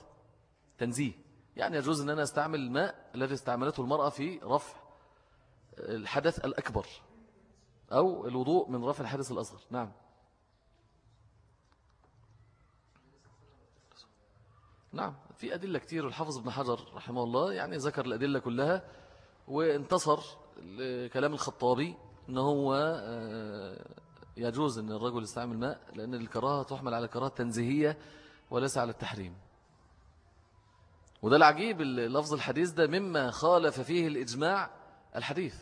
تنزيه. يعني يجوز أن أنا أستعمل الماء الذي استعملته المرأة في رفع الحدث الأكبر أو الوضوء من رفع الحدث الأصغر. نعم. نعم. في أدلة كتير الحافظ ابن حجر رحمه الله يعني ذكر الأدلة كلها وانتصر لكلام الخطابي أنه هو آه، يجوز أن الرجل يستعمل ماء لأن الكراهة تحمل على كراهة تنزيهية وليس على التحريم. وده العجيب لفظ الحديث ده مما خالف فيه الإجماع الحديث.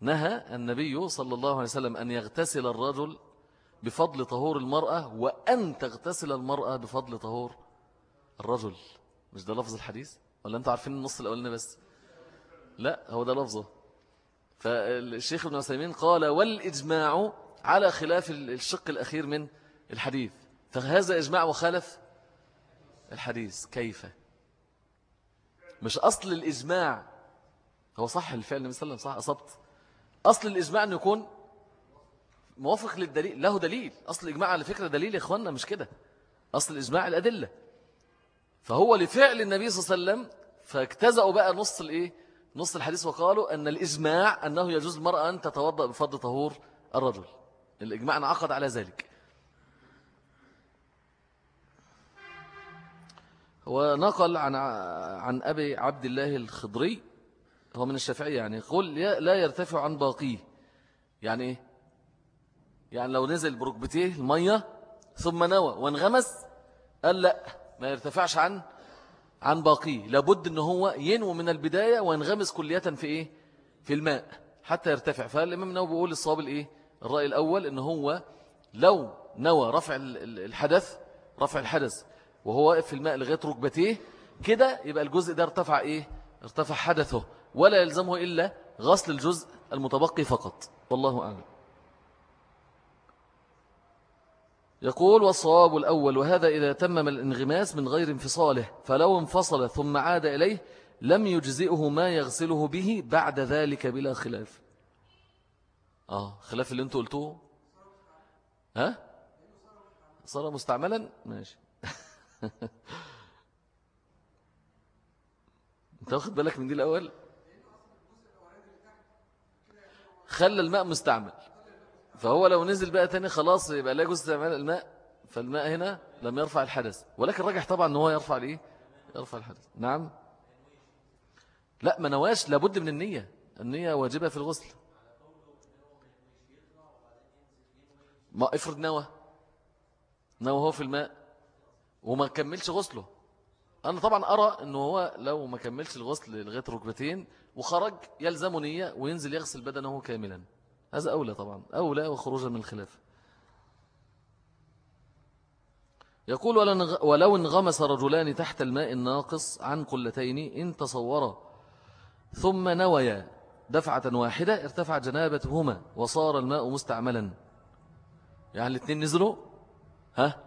نهى النبي صلى الله عليه وسلم أن يغتسل الرجل بفضل طهور المرأة وأن تغتسل المرأة بفضل طهور الرجل. مش ده لفظ الحديث؟ ولا أنتوا عارفين النص الأولاني بس؟ لا هو ده لفظه. فالشيخ ابن عثيمين قال والإجماع على خلاف الشق الأخير من الحديث. فهذا إجماع وخالف الحديث كيف؟ مش أصل الإجماع هو صح الفعل النبي صلى الله عليه وسلم صح؟ أصبت. أصل الإجماع أن يكون موافق للدليل له دليل. أصل الإجماع على فكرة دليل يا إخواننا مش كده. أصل الإجماع الأدلة. فهو لفعل النبي صلى الله عليه وسلم فاجتزأوا بقى نص الإيه؟ نص الحديث وقالوا أن الإجماع أنه يجوز المرأة أن تتوضأ بفضل طهور الرجل. الإجماع انعقد على ذلك. ونقل عن عن أبي عبد الله الخضري هو من الشافعية يعني قل لا يرتفع عن باقيه. يعني إيه؟ يعني لو نزل بركبتيه المية ثم نوى وانغمس قال لا ما يرتفعش عن عن باقيه. لابد إن هو ينو من البداية وينغمس كلية في إيه؟ في الماء حتى يرتفع. فالإمام النووي بيقول الصواب الإيه؟ الرأي الأول إن هو لو نوى رفع الحدث رفع الحدث وهو واقف في الماء لغاية ركبتيه كده يبقى الجزء ده ارتفع إيه؟ ارتفع حدثه ولا يلزمه إلا غسل الجزء المتبقي فقط. والله أعلم. يقول والصواب الأول وهذا إذا تمم الانغماس من غير انفصاله فلو انفصل ثم عاد إليه لم يجزئه ما يغسله به بعد ذلك بلا خلاف. آه خلاف اللي أنتوا قلتوه؟ ها؟ صار مستعملا؟ ماشي. انت واخد بالك من دي الأول؟ خلى الماء مستعمل. فهو لو نزل بقى تاني خلاص يبقى لا يجوز استعمال الماء فالماء هنا لم يرفع الحدث. ولكن رجح طبعا إن هو يرفع الايه يرفع الحدث. نعم. لا ما نواش. لابد من النية. النية واجبة في الغسل. ما افرض نوى. نوى هو في الماء. وما كملش غسله. أنا طبعا أرى أنه هو لو ما كملش الغسل لغاية ركبتين وخرج يلزم نية وينزل يغسل بدنه كاملا. هذا أولى طبعا. أولى وخروجا من الخلاف. يقول ولو انغمس رجلان تحت الماء الناقص عن قلتين إن تصورا. ثم نويا. دفعة واحدة ارتفع جنابتهما وصار الماء مستعملا. يعني الاثنين نزلوا؟ ها؟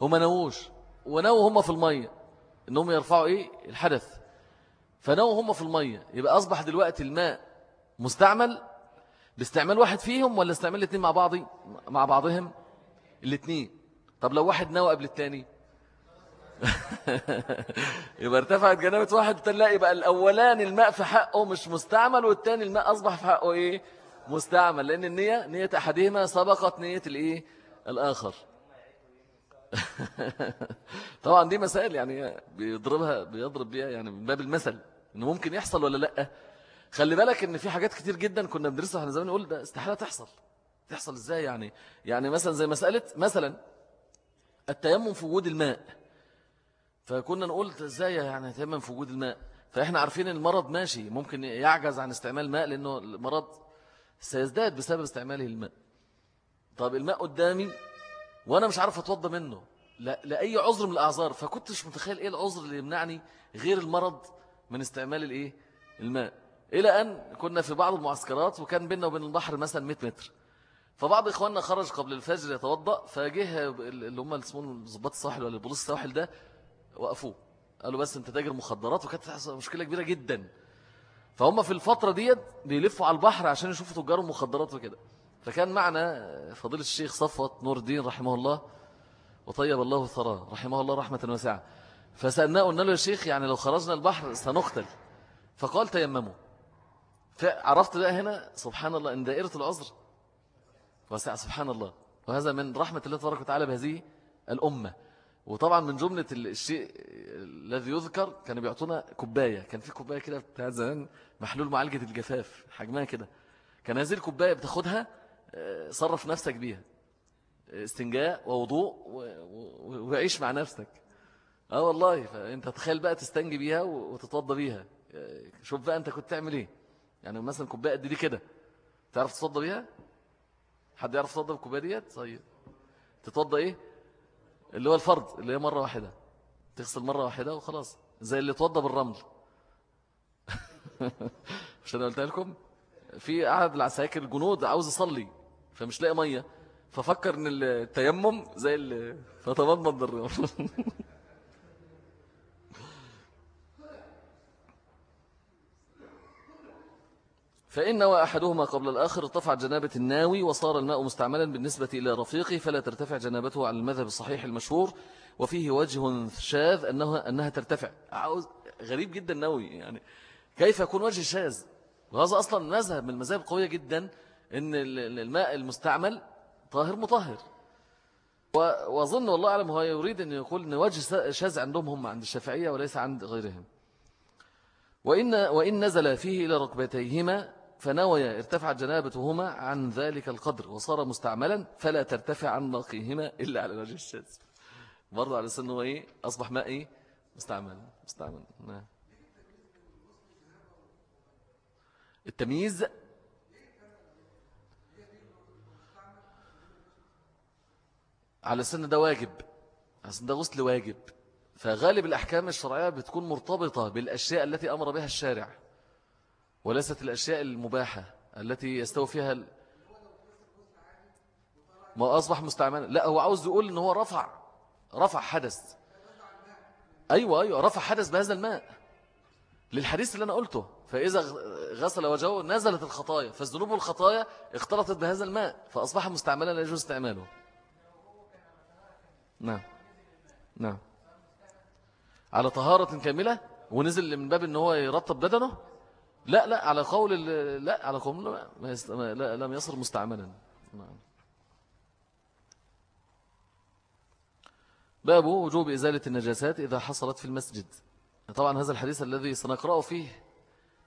هما نووش. ونووا هما في المية إنهم يرفعوا إيه؟ الحدث. فنووا هما في المية. يبقى أصبح دلوقتي الماء مستعمل. باستعمال واحد فيهم ولا استعمال الاثنين مع بعض مع بعضهم؟ الاثنين طب لو واحد نوى قبل الثاني يبقى ارتفعت جنابة واحد تلاقي يبقى الأولان الماء في حقه مش مستعمل والثاني الماء أصبح في حقه إيه؟ مستعمل. لأن النية نية أحدهما سبقت نية الإيه؟ الآخر. طبعا دي مسائل يعني بيضربها بيضرب بيها يعني من باب المثل إنه ممكن يحصل ولا لأ. خلي بالك إن في حاجات كتير جدا كنا بندرسها إحنا زمان نقول ده استحالة تحصل. تحصل إزاي يعني؟ يعني مثلا زي مساله مثلا التيمم في وجود الماء. فكنا نقول إزاي يعني تيمم في وجود الماء؟ فإحنا عارفين المرض ماشي ممكن يعجز عن استعمال الماء لأنه المرض سيزداد بسبب استعماله الماء طب الماء قدامي وأنا مش عارف اتوضى منه. لا لأي عذر من الأعذار. فكنتش متخيل إيه العذر اللي يمنعني غير المرض من استعمال الإيه؟ الماء. إلى أن كنا في بعض المعسكرات وكان بيننا وبين البحر مثلا 100 متر. فبعض إخواننا خرج قبل الفجر يتوضأ فجه اللي هم اسمهم ضباط الساحل ولا البوليس الساحل ده وقفوه. قالوا بس أنت تاجر مخدرات وكانت مشكلة كبيرة جدا. فهم في الفترة ديت بيلفوا على البحر عشان يشوفوا تجار المخدرات وكده. فكان معنا فضيلة الشيخ صفوت نور الدين رحمه الله وطيب الله ثراه رحمه الله رحمة واسعة. فسألناه قلنا له يا شيخ يعني لو خرجنا البحر سنقتل. فقال تيمموا. فعرفت بقى هنا سبحان الله إن دائرة العذر واسعة سبحان الله. وهذا من رحمة الله تبارك وتعالى بهذه الأمة. وطبعا من جملة الشيء الذي يذكر كانوا بيعطونا كوباية. كان في كوباية كده بتاعت زمان محلول معالجة الجفاف حجمها كده. كان هذه الكوباية بتاخدها صرف نفسك بيها. استنجاء ووضوء وعيش مع نفسك. آه والله فأنت تخيل بقى تستنجي بيها وتتوضى بيها. شوف بقى أنت كنت تعمل إيه. يعني مثلا كوباية قد دي كده. تعرف تتوضى بيها؟ حد يعرف يتوضى بالكوباية ديت؟ طيب. تتوضى إيه؟ اللي هو الفرض اللي هي مرة واحدة. تغسل مرة واحدة وخلاص. زي اللي توضى بالرمل. مش أنا قلت لكم؟ في أحد العساكر الجنود عاوز يصلي. فمش لاقي مية. ففكر إن التيمم زي اللي فتمضمض الرياض فإن نوى أحدهما قبل الآخر ارتفع جنابة الناوي وصار الماء مستعملا بالنسبة إلى رفيقه فلا ترتفع جنابته على المذهب الصحيح المشهور. وفيه وجه شاذ أنها, أنها ترتفع. عاوز غريب جدا نووي يعني كيف يكون وجه شاذ؟ وهذا أصلا مذهب من المذاهب قوية جدا. أن الماء المستعمل طاهر مطهر. وأظن والله أعلم هو يريد أن يقول أن وجه شاذ عندهم هم عند الشافعية وليس عند غيرهم. وإن, وإن نزل فيه إلى ركبتيهما فنويا ارتفعت جنابتهما عن ذلك القدر وصار مستعملا فلا ترتفع عن باقيهما إلا على وجه الشاذ. برضو على سنه إيه؟ أصبح ماء إيه مستعمل مستعمل. نعم. التمييز على سن ده واجب على سن ده غسل واجب. فغالب الأحكام الشرعية بتكون مرتبطة بالأشياء التي أمر بها الشارع وليست الأشياء المباحة التي يستوى فيها ال... ما أصبح مستعملا. لا هو عاوز يقول إن هو رفع رفع حدث. أيوة أيوة رفع حدث بهذا الماء. للحديث اللي أنا قلته فإذا غسل وجهه نزلت الخطايا فالذنوب والخطايا اختلطت بهذا الماء فأصبح مستعملا لا يجوز استعماله. نعم. نعم. على طهارة كاملة ونزل من باب إن هو يرطب بدنه؟ لا لا على قول لا على قول لا, لا لم يصر مستعملا. نعم. باب وجوب إزالة النجاسات إذا حصلت في المسجد. طبعا هذا الحديث الذي سنقرأه فيه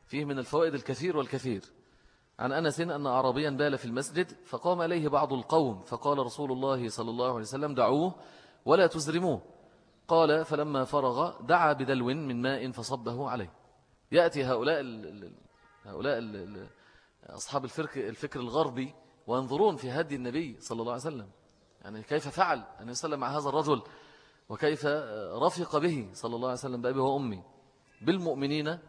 فيه من الفوائد الكثير والكثير. عن أنس أن عربيا بال في المسجد فقام إليه بعض القوم فقال رسول الله صلى الله عليه وسلم دعوه. ولا تزرموه. قال فلما فرغ دعا بدلو من ماء فصبه عليه. يأتي هؤلاء ال هؤلاء ال أصحاب الفكر, الفكر الغربي وينظرون في هدي النبي صلى الله عليه وسلم. يعني كيف فعل أن يسلم مع هذا الرجل؟ وكيف رفق به صلى الله عليه وسلم بأبي وأمي؟ بالمؤمنين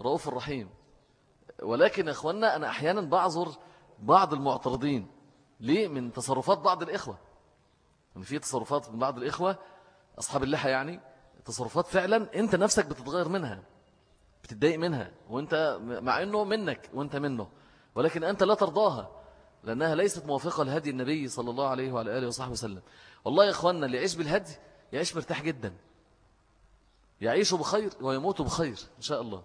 رؤوف الرحيم. ولكن يا أخوانا أنا أحيانا بعذر بعض المعترضين ليه من تصرفات بعض الإخوة. يعني في تصرفات من بعض الإخوة أصحاب اللحى يعني تصرفات فعلا أنت نفسك بتتغير منها بتتضايق منها وأنت مع أنه منك وأنت منه ولكن أنت لا ترضاها لأنها ليست موافقة لهدي النبي صلى الله عليه وعلى آله وصحبه وسلم. والله يا إخواننا اللي يعيش بالهدي يعيش مرتاح جدا. يعيش بخير ويموت بخير إن شاء الله.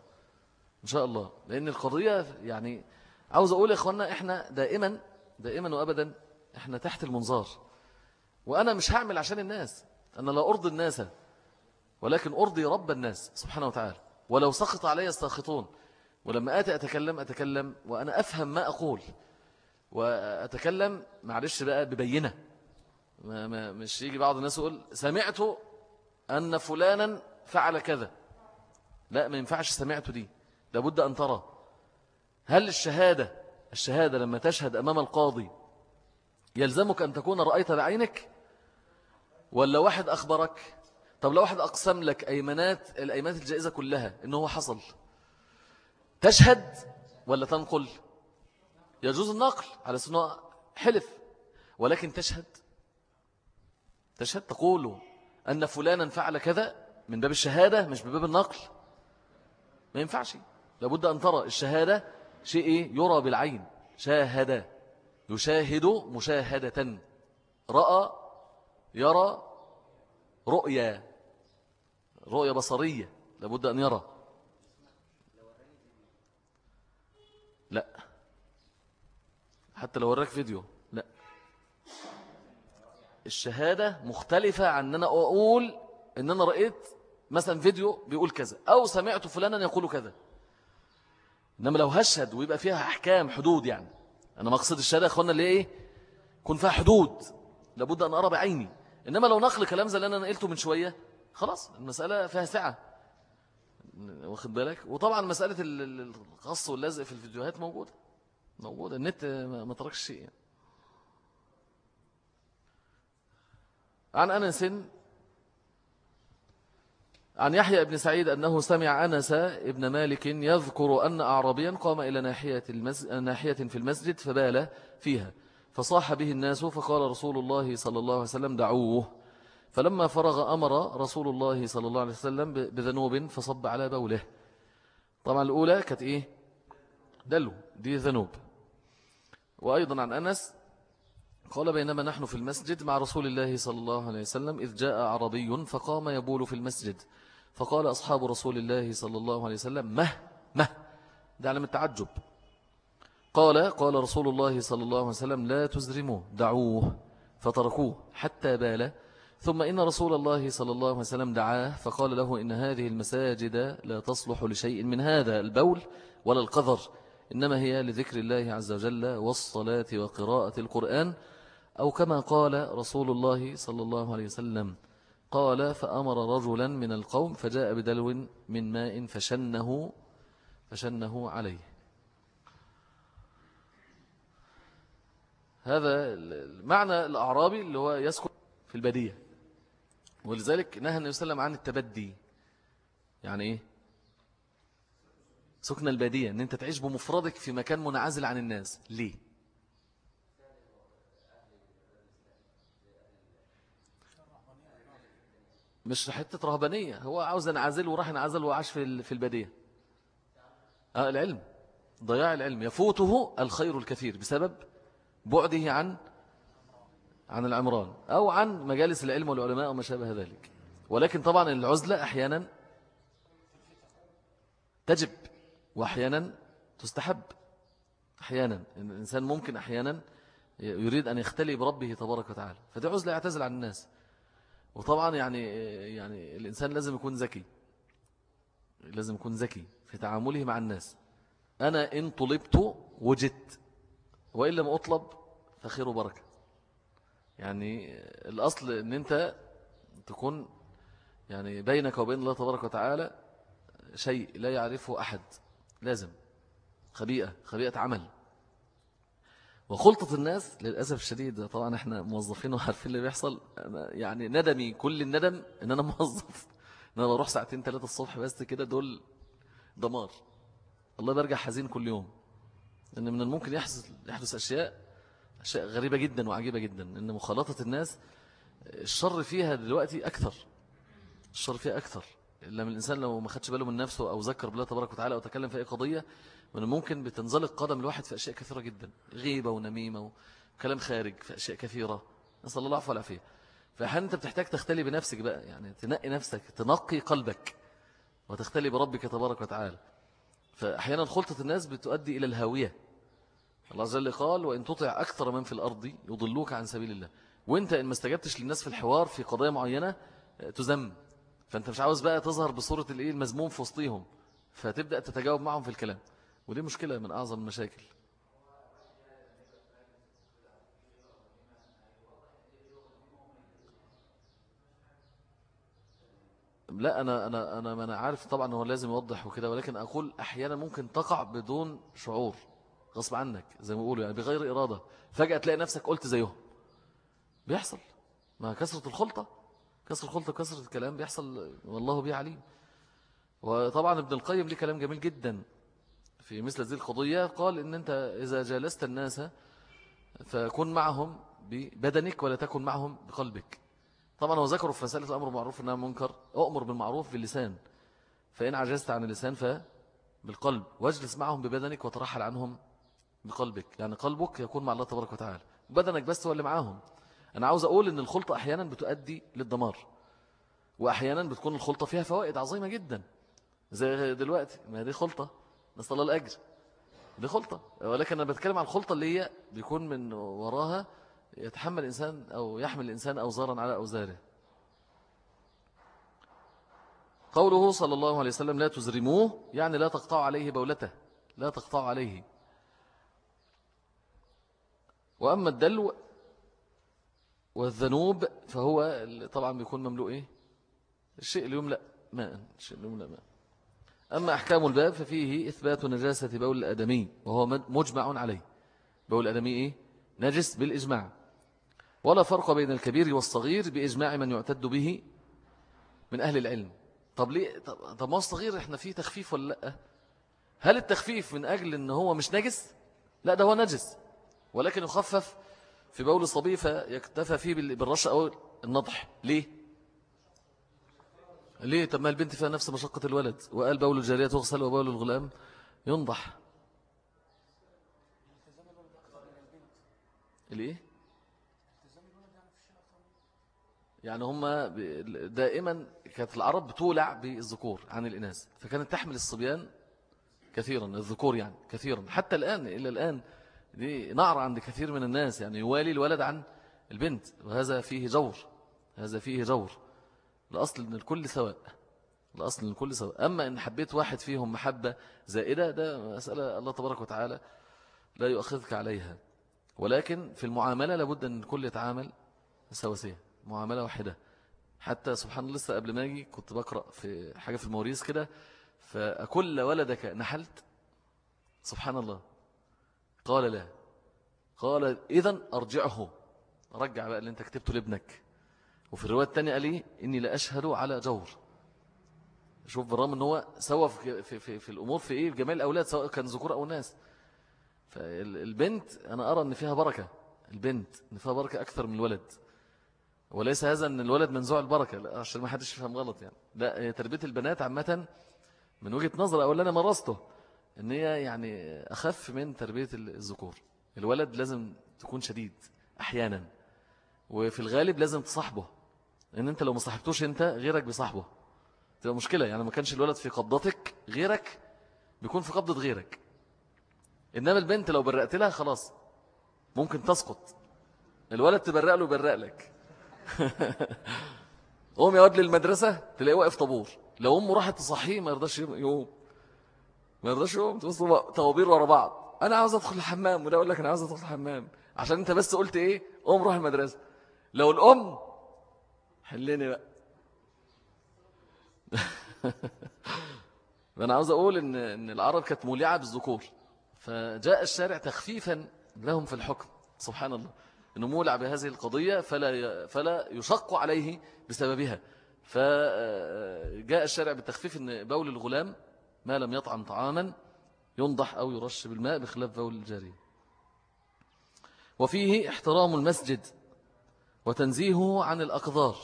إن شاء الله. لأن القضية يعني عاوز أقول يا إخواننا إحنا دائما دائما وأبدا إحنا تحت المنظار. وأنا مش هعمل عشان الناس. أنا لا أرضي الناس ولكن أرضي رب الناس سبحانه وتعالى. ولو سخط علي الساخطون ولما آتي أتكلم أتكلم وأنا أفهم ما أقول. وأتكلم معلش بقى ببينة. ما ما مش يجي بعض الناس يقول سمعت أن فلانا فعل كذا. لا ما ينفعش سمعت دي. لابد أن ترى. هل الشهادة الشهادة لما تشهد أمام القاضي يلزمك أن تكون رأيت بعينك؟ ولا واحد أخبرك؟ طب لو واحد أقسم لك أيمانات الأيمانات الجائزة كلها إنه حصل تشهد ولا تنقل؟ يجوز النقل على سنة حلف ولكن تشهد؟ تشهد تقول أن فلانا فعل كذا من باب الشهادة مش بباب النقل؟ ما ينفعش. لابد أن ترى الشهادة شيء؟ يرى بالعين. شاهد يشاهد مشاهدة. رأى يرى رؤيا رؤيا بصرية لابد أن يرى. لا. حتى لو وراك فيديو. لا. الشهادة مختلفة عن أن أنا أقول أن أنا رأيت مثلا فيديو بيقول كذا أو سمعت فلانا يقول كذا. إنما لو هشهد ويبقى فيها أحكام حدود يعني. أنا مقصد الشهادة يا أخوانا اللي إيه؟ يكون فيها حدود. لابد أن أرى بعيني. إنما لو نقل كلام زي اللي أنا نقلته من شوية خلاص المسألة فيها سعة. واخد بالك؟ وطبعا مسألة القص واللزق في الفيديوهات موجودة. موجودة. النت ما تركش شيء يعني. عن أنس عن يحيى بن سعيد أنه سمع أنس ابن مالك يذكر أن أعرابيا قام إلى ناحية, المسجد ناحية في المسجد فبال فيها. فصاح به الناس فقال رسول الله صلى الله عليه وسلم دعوه. فلما فرغ أمر رسول الله صلى الله عليه وسلم بذنوب فصب على بوله. طبعا الأولى كانت إيه؟ دلو دي ذنوب. وأيضا عن أنس قال بينما نحن في المسجد مع رسول الله صلى الله عليه وسلم إذ جاء عربي فقام يبول في المسجد. فقال أصحاب رسول الله صلى الله عليه وسلم مه مه. ده علم التعجب. قال قال رسول الله صلى الله عليه وسلم لا تزرموه دعوه. فتركوه حتى بال. ثم إن رسول الله صلى الله عليه وسلم دعاه فقال له إن هذه المساجد لا تصلح لشيء من هذا البول ولا القذر إنما هي لذكر الله عز وجل والصلاة وقراءة القرآن. أو كما قال رسول الله صلى الله عليه وسلم قال فأمر رجلا من القوم فجاء بدلو من ماء فشنه فشنه عليه. هذا المعنى الأعرابي اللي هو يسكن في البدية ولذلك نهى النبي صلى الله عليه وسلم عن التبدي. يعني إيه؟ سكن البادية أن أنت تعيش بمفردك في مكان منعزل عن الناس. ليه؟ مش حتة رهبانية. هو عاوز انعزل وراح انعزل وعاش في في البادية آه العلم. ضياع العلم. يفوته الخير الكثير. بسبب بعده عن عن العمران أو عن مجالس العلم والعلماء وما شابه ذلك. ولكن طبعا العزلة أحيانا تجب وأحيانا تستحب. أحيانا الإنسان ممكن أحيانا يريد أن يختلي بربه تبارك وتعالى. فدي عزلة يعتزل عن الناس. وطبعا يعني يعني الإنسان لازم يكون ذكي. لازم يكون ذكي في تعامله مع الناس. أنا إن طلبت وجدت. وإن لم أطلب فخير وبركة. يعني الأصل أن أنت تكون يعني بينك وبين الله تبارك وتعالى شيء لا يعرفه أحد. لازم. خبيئة. خبيئة عمل. وخلطة الناس للأسف الشديد طبعا إحنا موظفين وعارفين اللي بيحصل أنا يعني ندمي كل الندم إن أنا موظف. إن أنا بروح ساعتين ثلاثة الصبح بس كده دول دمار. الله برجع حزين كل يوم. إن من الممكن يحدث يحدث أشياء أشياء غريبة جدا وعجيبة جدا إن مخالطة الناس الشر فيها دلوقتي أكثر. الشر فيها أكثر. لما الإنسان لو ما خدش باله من نفسه أو ذكر بالله تبارك وتعالى أو تكلم في أي قضية من الممكن بتنزلق قدم الواحد في أشياء كثيرة جدا. غيبة ونميمة وكلام خارج في أشياء كثيرة. نسأل الله العفو والعافية. فأحيانا أنت بتحتاج تختلي بنفسك بقى؟ يعني تنقي نفسك تنقي قلبك وتختلي بربك تبارك وتعالى. فأحيانا خلطة الناس بتؤدي إلى الهاوية. الله عز وجل قال وإن تطع أكثر من في الأرض يضلوك عن سبيل الله. وإنت إن ما استجبتش للناس في الحوار في قضايا معينة تزم فأنت مش عاوز بقى تظهر بصورة الإيه المزموم في وسطيهم. فتبدأ تتجاوب معهم في الكلام. ودي مشكلة من أعظم المشاكل. لا أنا أنا أنا أنا عارف طبعا هو لازم يوضح وكده ولكن أقول أحيانا ممكن تقع بدون شعور. غصب عنك زي ما بيقولوا يعني بغير إرادة. فجأة تلاقي نفسك قلت زيهم. بيحصل. ما كسرة الخلطة كسر الخلطة كسرة الكلام بيحصل. والله بيه عليم. وطبعا ابن القيم ليه كلام جميل جدا. في مثل هذه القضية قال إن أنت إذا جالست الناس فكن معهم ببدنك ولا تكن معهم بقلبك. طبعا هو ذكروا في رسالة الأمر بالمعروف إنها منكر. أؤمر بالمعروف باللسان. فإن عجزت عن اللسان فبالقلب. واجلس معهم ببدنك وترحل عنهم بقلبك يعني قلبك يكون مع الله تبارك وتعالى. بدنك بس هو اللي معاهم. أنا عاوز أقول إن الخلطة أحيانا بتؤدي للدمار وأحيانا بتكون الخلطة فيها فوائد عظيمة جدا. زي دلوقتي ما دي خلطة نسأل الله الأجر. دي خلطة. ولكن أنا بتكلم عن الخلطة اللي هي بيكون من وراها يتحمل الإنسان أو يحمل الإنسان أوزارا على أوزاره. قوله صلى الله عليه وسلم لا تزرموه يعني لا تقطع عليه بولته. لا تقطع عليه. وأما الدلو والذنوب فهو طبعا بيكون مملوء إيه؟ الشيء اللي يملأ ماء الشيء اللي يملأ ماء. أما أحكام الباب ففيه إثبات نجاسة بول الأدمي وهو مجمع عليه. بول الأدمي إيه؟ نجس بالإجماع. ولا فرق بين الكبير والصغير بإجماع من يعتد به من أهل العلم. طب ليه؟ طب ما الصغير إحنا فيه تخفيف ولا لأ؟ هل التخفيف من أجل أنه هو مش نجس؟ لا ده هو نجس. ولكن يخفف في بول الصبي فيكتفى فيه بالرش أو النضح. ليه؟ ليه؟ طب ما البنت فيها نفس مشقة الولد. وقال بول الجارية تغسل وبول الغلام ينضح. ليه؟ يعني هم دائما كانت العرب بتولع بالذكور عن الإناث. فكانت تحمل الصبيان كثيرا الذكور يعني كثيرا. حتى الآن إلى الآن دي نعر عند كثير من الناس يعني يوالي الولد عن البنت وهذا فيه جور هذا فيه جور. الأصل أن الكل سواء الأصل أن الكل سواء. أما إن حبيت واحد فيهم محبة زائدة ده مسألة الله تبارك وتعالى لا يؤخذك عليها. ولكن في المعاملة لابد أن الكل يتعامل سواسية معاملة واحدة. حتى سبحان الله لسه قبل ما أجي كنت بقرأ في حاجة في الموريس كده فأكل ولدك نحلت سبحان الله قال لا قال إذن أرجعه. رجع بقى اللي أنت كتبته لابنك. وفي الرواية الثانية قال لي إني لا أشهد على جور. شوف بالرغم إن هو سوى في, في, في, في الأمور في إيه جميع الأولاد سواء كان ذكور أو ناس. فالبنت أنا أرى أن فيها بركة. البنت أن فيها بركة أكثر من الولد. وليس هذا أن الولد منزوع البركة. لا عشان ما حدش يفهم غلط يعني. لا تربية البنات عامة من وجهة نظر أو اللي أنا مرسته أن هي يعني أخف من تربية الذكور. الولد لازم تكون شديد أحيانا. وفي الغالب لازم تصاحبه. لأن أنت لو ما صاحبتوش أنت غيرك بصاحبه تبقى مشكلة. يعني ما كانش الولد في قبضتك غيرك بيكون في قبضة غيرك. إنما البنت لو برقت لها خلاص ممكن تسقط. الولد تبرق له يبرق لك. قوم يا واد للمدرسة تلاقيه واقف طابور. لو أمه راحت تصحيه ما يرضاش يقوم ما يرضاش يقوم تبص طوابير ورا بعض. أنا عاوز أدخل الحمام وده أقول لك أنا عاوز أدخل الحمام. عشان أنت بس قلت إيه؟ قوم روح المدرسة. لو الأم حلني بقى. أنا عاوز أقول إن, إن العرب كانت مولعة بالذكور. فجاء الشارع تخفيفا لهم في الحكم. سبحان الله. أنه مولع بهذه القضية فلا, فلا يشق عليه بسببها. فجاء الشارع بالتخفيف أن بول الغلام ما لم يطعم طعاما ينضح أو يرش بالماء بخلاف بول الجاري وفيه احترام المسجد وتنزيهه عن الأقذار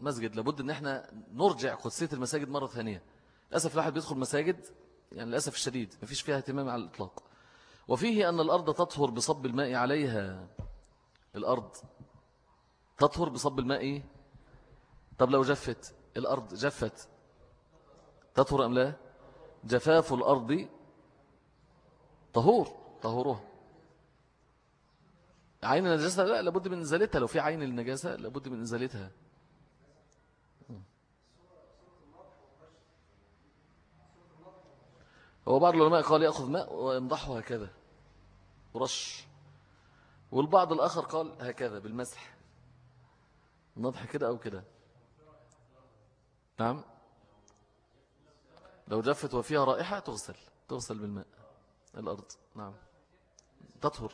مسجد لابد أن إحنا نرجع قدسية المساجد مرة ثانية. للأسف الواحد بيدخل مساجد يعني للأسف الشديد ما فيش فيها اهتمام على الإطلاق. وفيه أن الأرض تطهر بصب الماء عليها. الأرض تطهر بصب الماء طب لو جفت الأرض جفت تطهر أم لا؟ جفاف الأرض طهور طهورها عين النجاسة لا لابد من إزالتها لو في عين النجاسة لابد من إزالتها هو بعض العلماء قال يأخذ ماء ويمضحه هكذا. ورش. والبعض الآخر قال هكذا بالمسح. نضح كده أو كده. نعم؟ لو جفت وفيها رائحة تغسل تغسل بالماء الأرض. نعم. تطهر.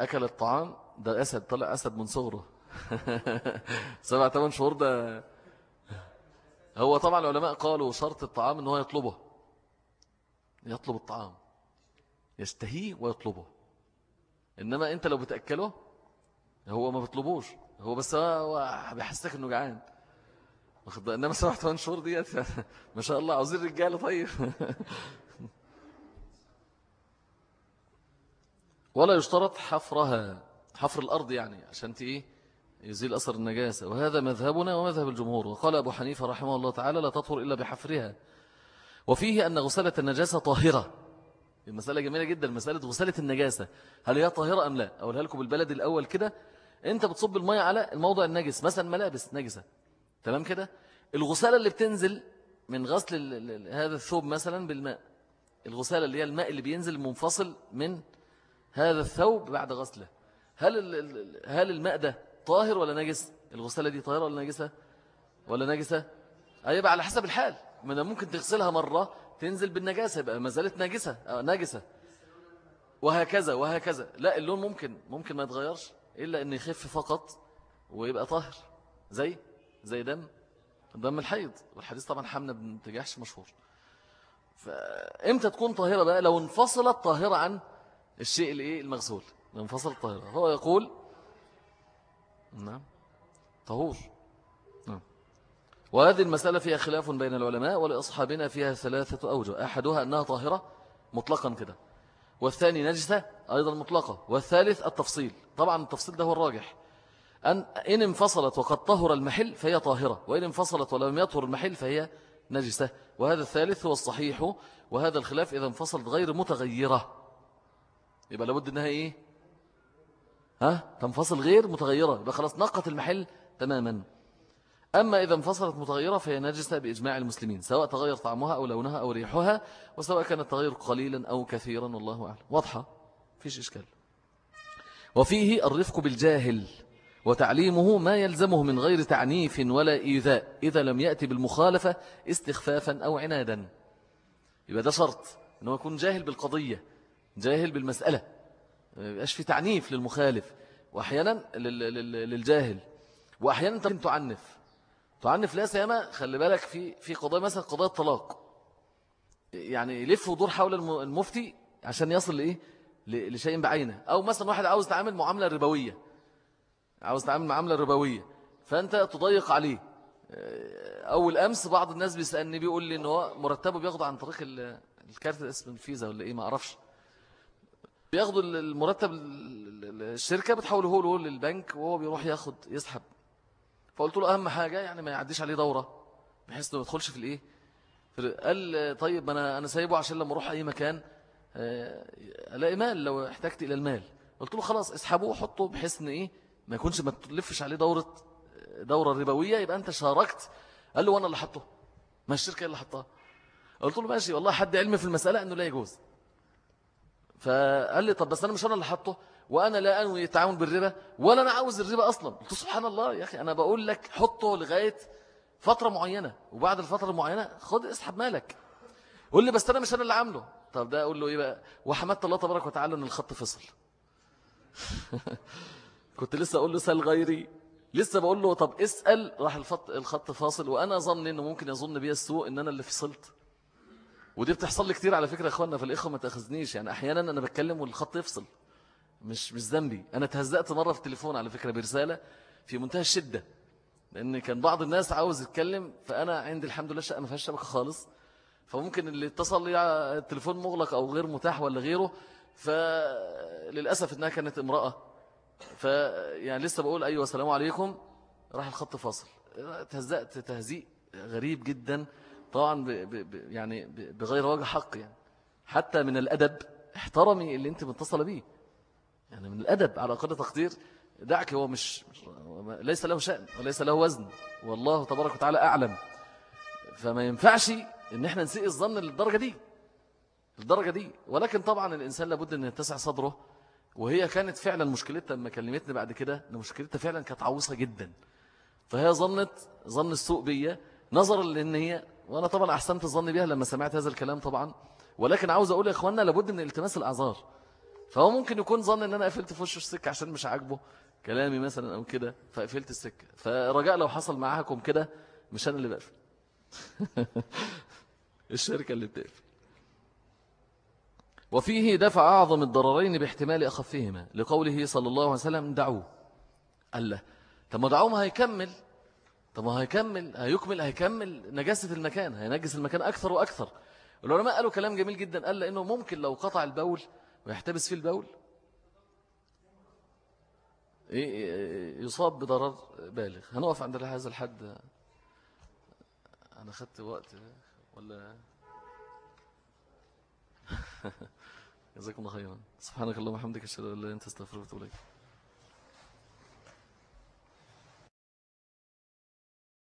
أكل الطعام ده أسد طلع أسد من صغره. سبع ثمان شهور ده. هو طبعا العلماء قالوا شرط الطعام أنه يطلبه. يطلب الطعام. يستهيه ويطلبه. إنما أنت لو بتأكله هو ما بيطلبوش. هو بس هو بيحسك أنه جعان. إنما سبع ثمان شهور ديت ما شاء الله عاوزين رجالة طيب. ولا يشترط حفرها حفر الأرض يعني عشان إيه يزيل أثر النجاسة. وهذا مذهبنا ومذهب الجمهور. وقال أبو حنيفة رحمه الله تعالى لا تطهر إلا بحفرها. وفيه أن غسالة النجاسة طاهرة. المسألة جميلة جدا مسألة غسالة النجاسة. هل هي طاهرة أم لا؟ أقولها لكم بالبلد الأول كده. أنت بتصب المية على الموضع النجس مثلا ملابس نجسة. تمام كده؟ الغسالة اللي بتنزل من غسل هذا الثوب مثلا بالماء. الغسالة اللي هي الماء اللي بينزل منفصل من هذا الثوب بعد غسله. هل هل الماء ده طاهر ولا نجس؟ الغسالة دي طاهرة ولا نجسة؟ ولا نجسة؟ أيبقى على حسب الحال. من ممكن تغسلها مرة تنزل بالنجاسة يبقى ما زالت نجسة أو نجسة. وهكذا وهكذا. لا اللون ممكن ممكن ما يتغيرش إلا أن يخف فقط ويبقى طاهر. زي؟ زي دم دم الحيض. والحديث طبعا حمنا بن تجاحش مشهور. فإمتى تكون طاهرة بقى؟ لو انفصلت طاهرة عن الشيء الايه المغسول لو انفصلت طاهرة. هو يقول نعم طهور. نعم. وهذه المسألة فيها خلاف بين العلماء ولأصحابنا فيها ثلاثة أوجه. أحدها أنها طاهرة مطلقا كده. والثاني نجسة أيضا مطلقة. والثالث التفصيل. طبعا التفصيل ده هو الراجح. أن إن انفصلت وقد طهر المحل فهي طاهرة وإن انفصلت ولم يطهر المحل فهي نجسة. وهذا الثالث هو الصحيح وهذا الخلاف إذا انفصلت غير متغيرة. يبقى لابد أنها إيه؟ ها؟ تنفصل غير متغيرة. يبقى خلاص نقت المحل تماما. أما إذا انفصلت متغيرة فهي نجسة بإجماع المسلمين سواء تغير طعمها أو لونها أو ريحها وسواء كان التغير قليلا أو كثيرا والله أعلم. واضحة؟ فيش إشكال. وفيه الرفق بالجاهل. وتعليمه ما يلزمه من غير تعنيف ولا إيذاء إذا لم يأتي بالمخالفة استخفافا أو عنادا. يبقى ده شرط أنه يكون جاهل بالقضية جاهل بالمسألة. يبقاش في تعنيف للمخالف. وأحيانا للجاهل. وأحيانا أنت تعنف. تعنف لا سيما خلي بالك في في قضايا مثلا قضايا الطلاق. يعني يلف ودور حول المفتي عشان يصل لإيه؟ لشيء بعينه. أو مثلا واحد عاوز تعامل معاملة ربوية. عاوز تعامل معاملة ربوية. فأنت تضيق عليه. أول أمس بعض الناس بيسألني بيقول لي إن هو مرتبه بياخده عن طريق الكارت اسم الفيزا ولا إيه ما أعرفش. بياخدوا المرتب الشركة بتحوله له للبنك وهو بيروح ياخد يسحب. فقلت له أهم حاجة يعني ما يعديش عليه دورة بحيث إنه ما يدخلش في الإيه؟ قال طيب أنا أنا سايبه عشان لما أروح أي مكان آه، ألاقي مال لو احتجت إلى المال. قلت له خلاص اسحبه وحطه بحيث إن إيه؟ ما يكونش ما تلفش عليه دورة دورة ربوية يبقى أنت شاركت. قال له وأنا اللي حطه. ما الشركة اللي حطها. قلت له ماشي والله حد علمي في المسألة إنه لا يجوز. فقال لي طب بس أنا مش أنا اللي حطه وأنا لا أنوي التعاون بالربا ولا أنا عاوز الربا أصلا. قلت سبحان الله يا أخي أنا بقول لك حطه لغاية فترة معينة وبعد الفترة المعينة خد اسحب مالك. قول لي بس أنا مش أنا اللي عامله. طب ده أقول له إيه بقى؟ وحمدت الله تبارك وتعالى إن الخط فصل. كنت لسه أقول له سأل غيري. لسه بقول له طب اسأل. راح الخط الخط فاصل وأنا ظن إنه ممكن يظن بي السوء إن أنا اللي فصلت. ودي بتحصل لي كتير على فكرة يا إخوانا في الاخوه ما تأخذنيش. يعني أحيانا أنا بتكلم والخط يفصل. مش مش ذنبي. أنا تهزأت مرة في التليفون على فكرة برسالة في منتهى الشدة. لأن كان بعض الناس عاوز يتكلم فأنا عندي الحمد لله شقة ما فيهاش شبكة خالص. فممكن اللي اتصل لي التليفون مغلق أو غير متاح ولا غيره. فللأسف إنها كانت امرأة. فيعني لسه بقول أيوه السلام عليكم. راح الخط فاصل. تهزأت تهزيء غريب جدا. طبعا ب ب يعني بغير وجه حق يعني. حتى من الأدب احترمي اللي أنت متصلة بيه. يعني من الأدب على أقل تقدير دعك هو مش ليس له شأن وليس له وزن. والله تبارك وتعالى أعلم. فما ينفعش إن إحنا نسيء الظن للدرجة دي. الدرجة دي. ولكن طبعا الإنسان لابد أن يتسع صدره وهي كانت فعلا مشكلتها لما كلمتني بعد كده إن مشكلتها فعلا كانت عوصة جدا. فهي ظنت ظن السوء بيا. نظرا لأن هي وأنا طبعا أحسنت الظن بها لما سمعت هذا الكلام طبعا. ولكن عاوز أقول يا إخواننا لابد من التماس الأعذار. فهو ممكن يكون ظن إن أنا قفلت في وشه السكة عشان مش عاجبه. كلامي مثلا أو كده فقفلت السكة. فرجاء لو حصل معاكم كده مش أنا اللي بقفل. الشركة اللي بتقفل. وفيه دفع أعظم الضررين باحتمال أخفهما لقوله صلى الله عليه وسلم دعوه. قال له طب ما دعوه ما هيكمل. طب ما هيكمل هيكمل هيكمل نجاسة المكان هينجس المكان أكثر وأكثر. العلماء قالوا كلام جميل جدا قال لأنه ممكن لو قطع البول ويحتبس فيه البول. يصاب بضرر بالغ. هنقف عند هذا الحد. أنا خدت وقت. ولا؟ جزاكم الله خيرا. سبحانك اللهم وبحمدك أشهد أن لا إله إلا أنت أستغفرك وأتوب إليك.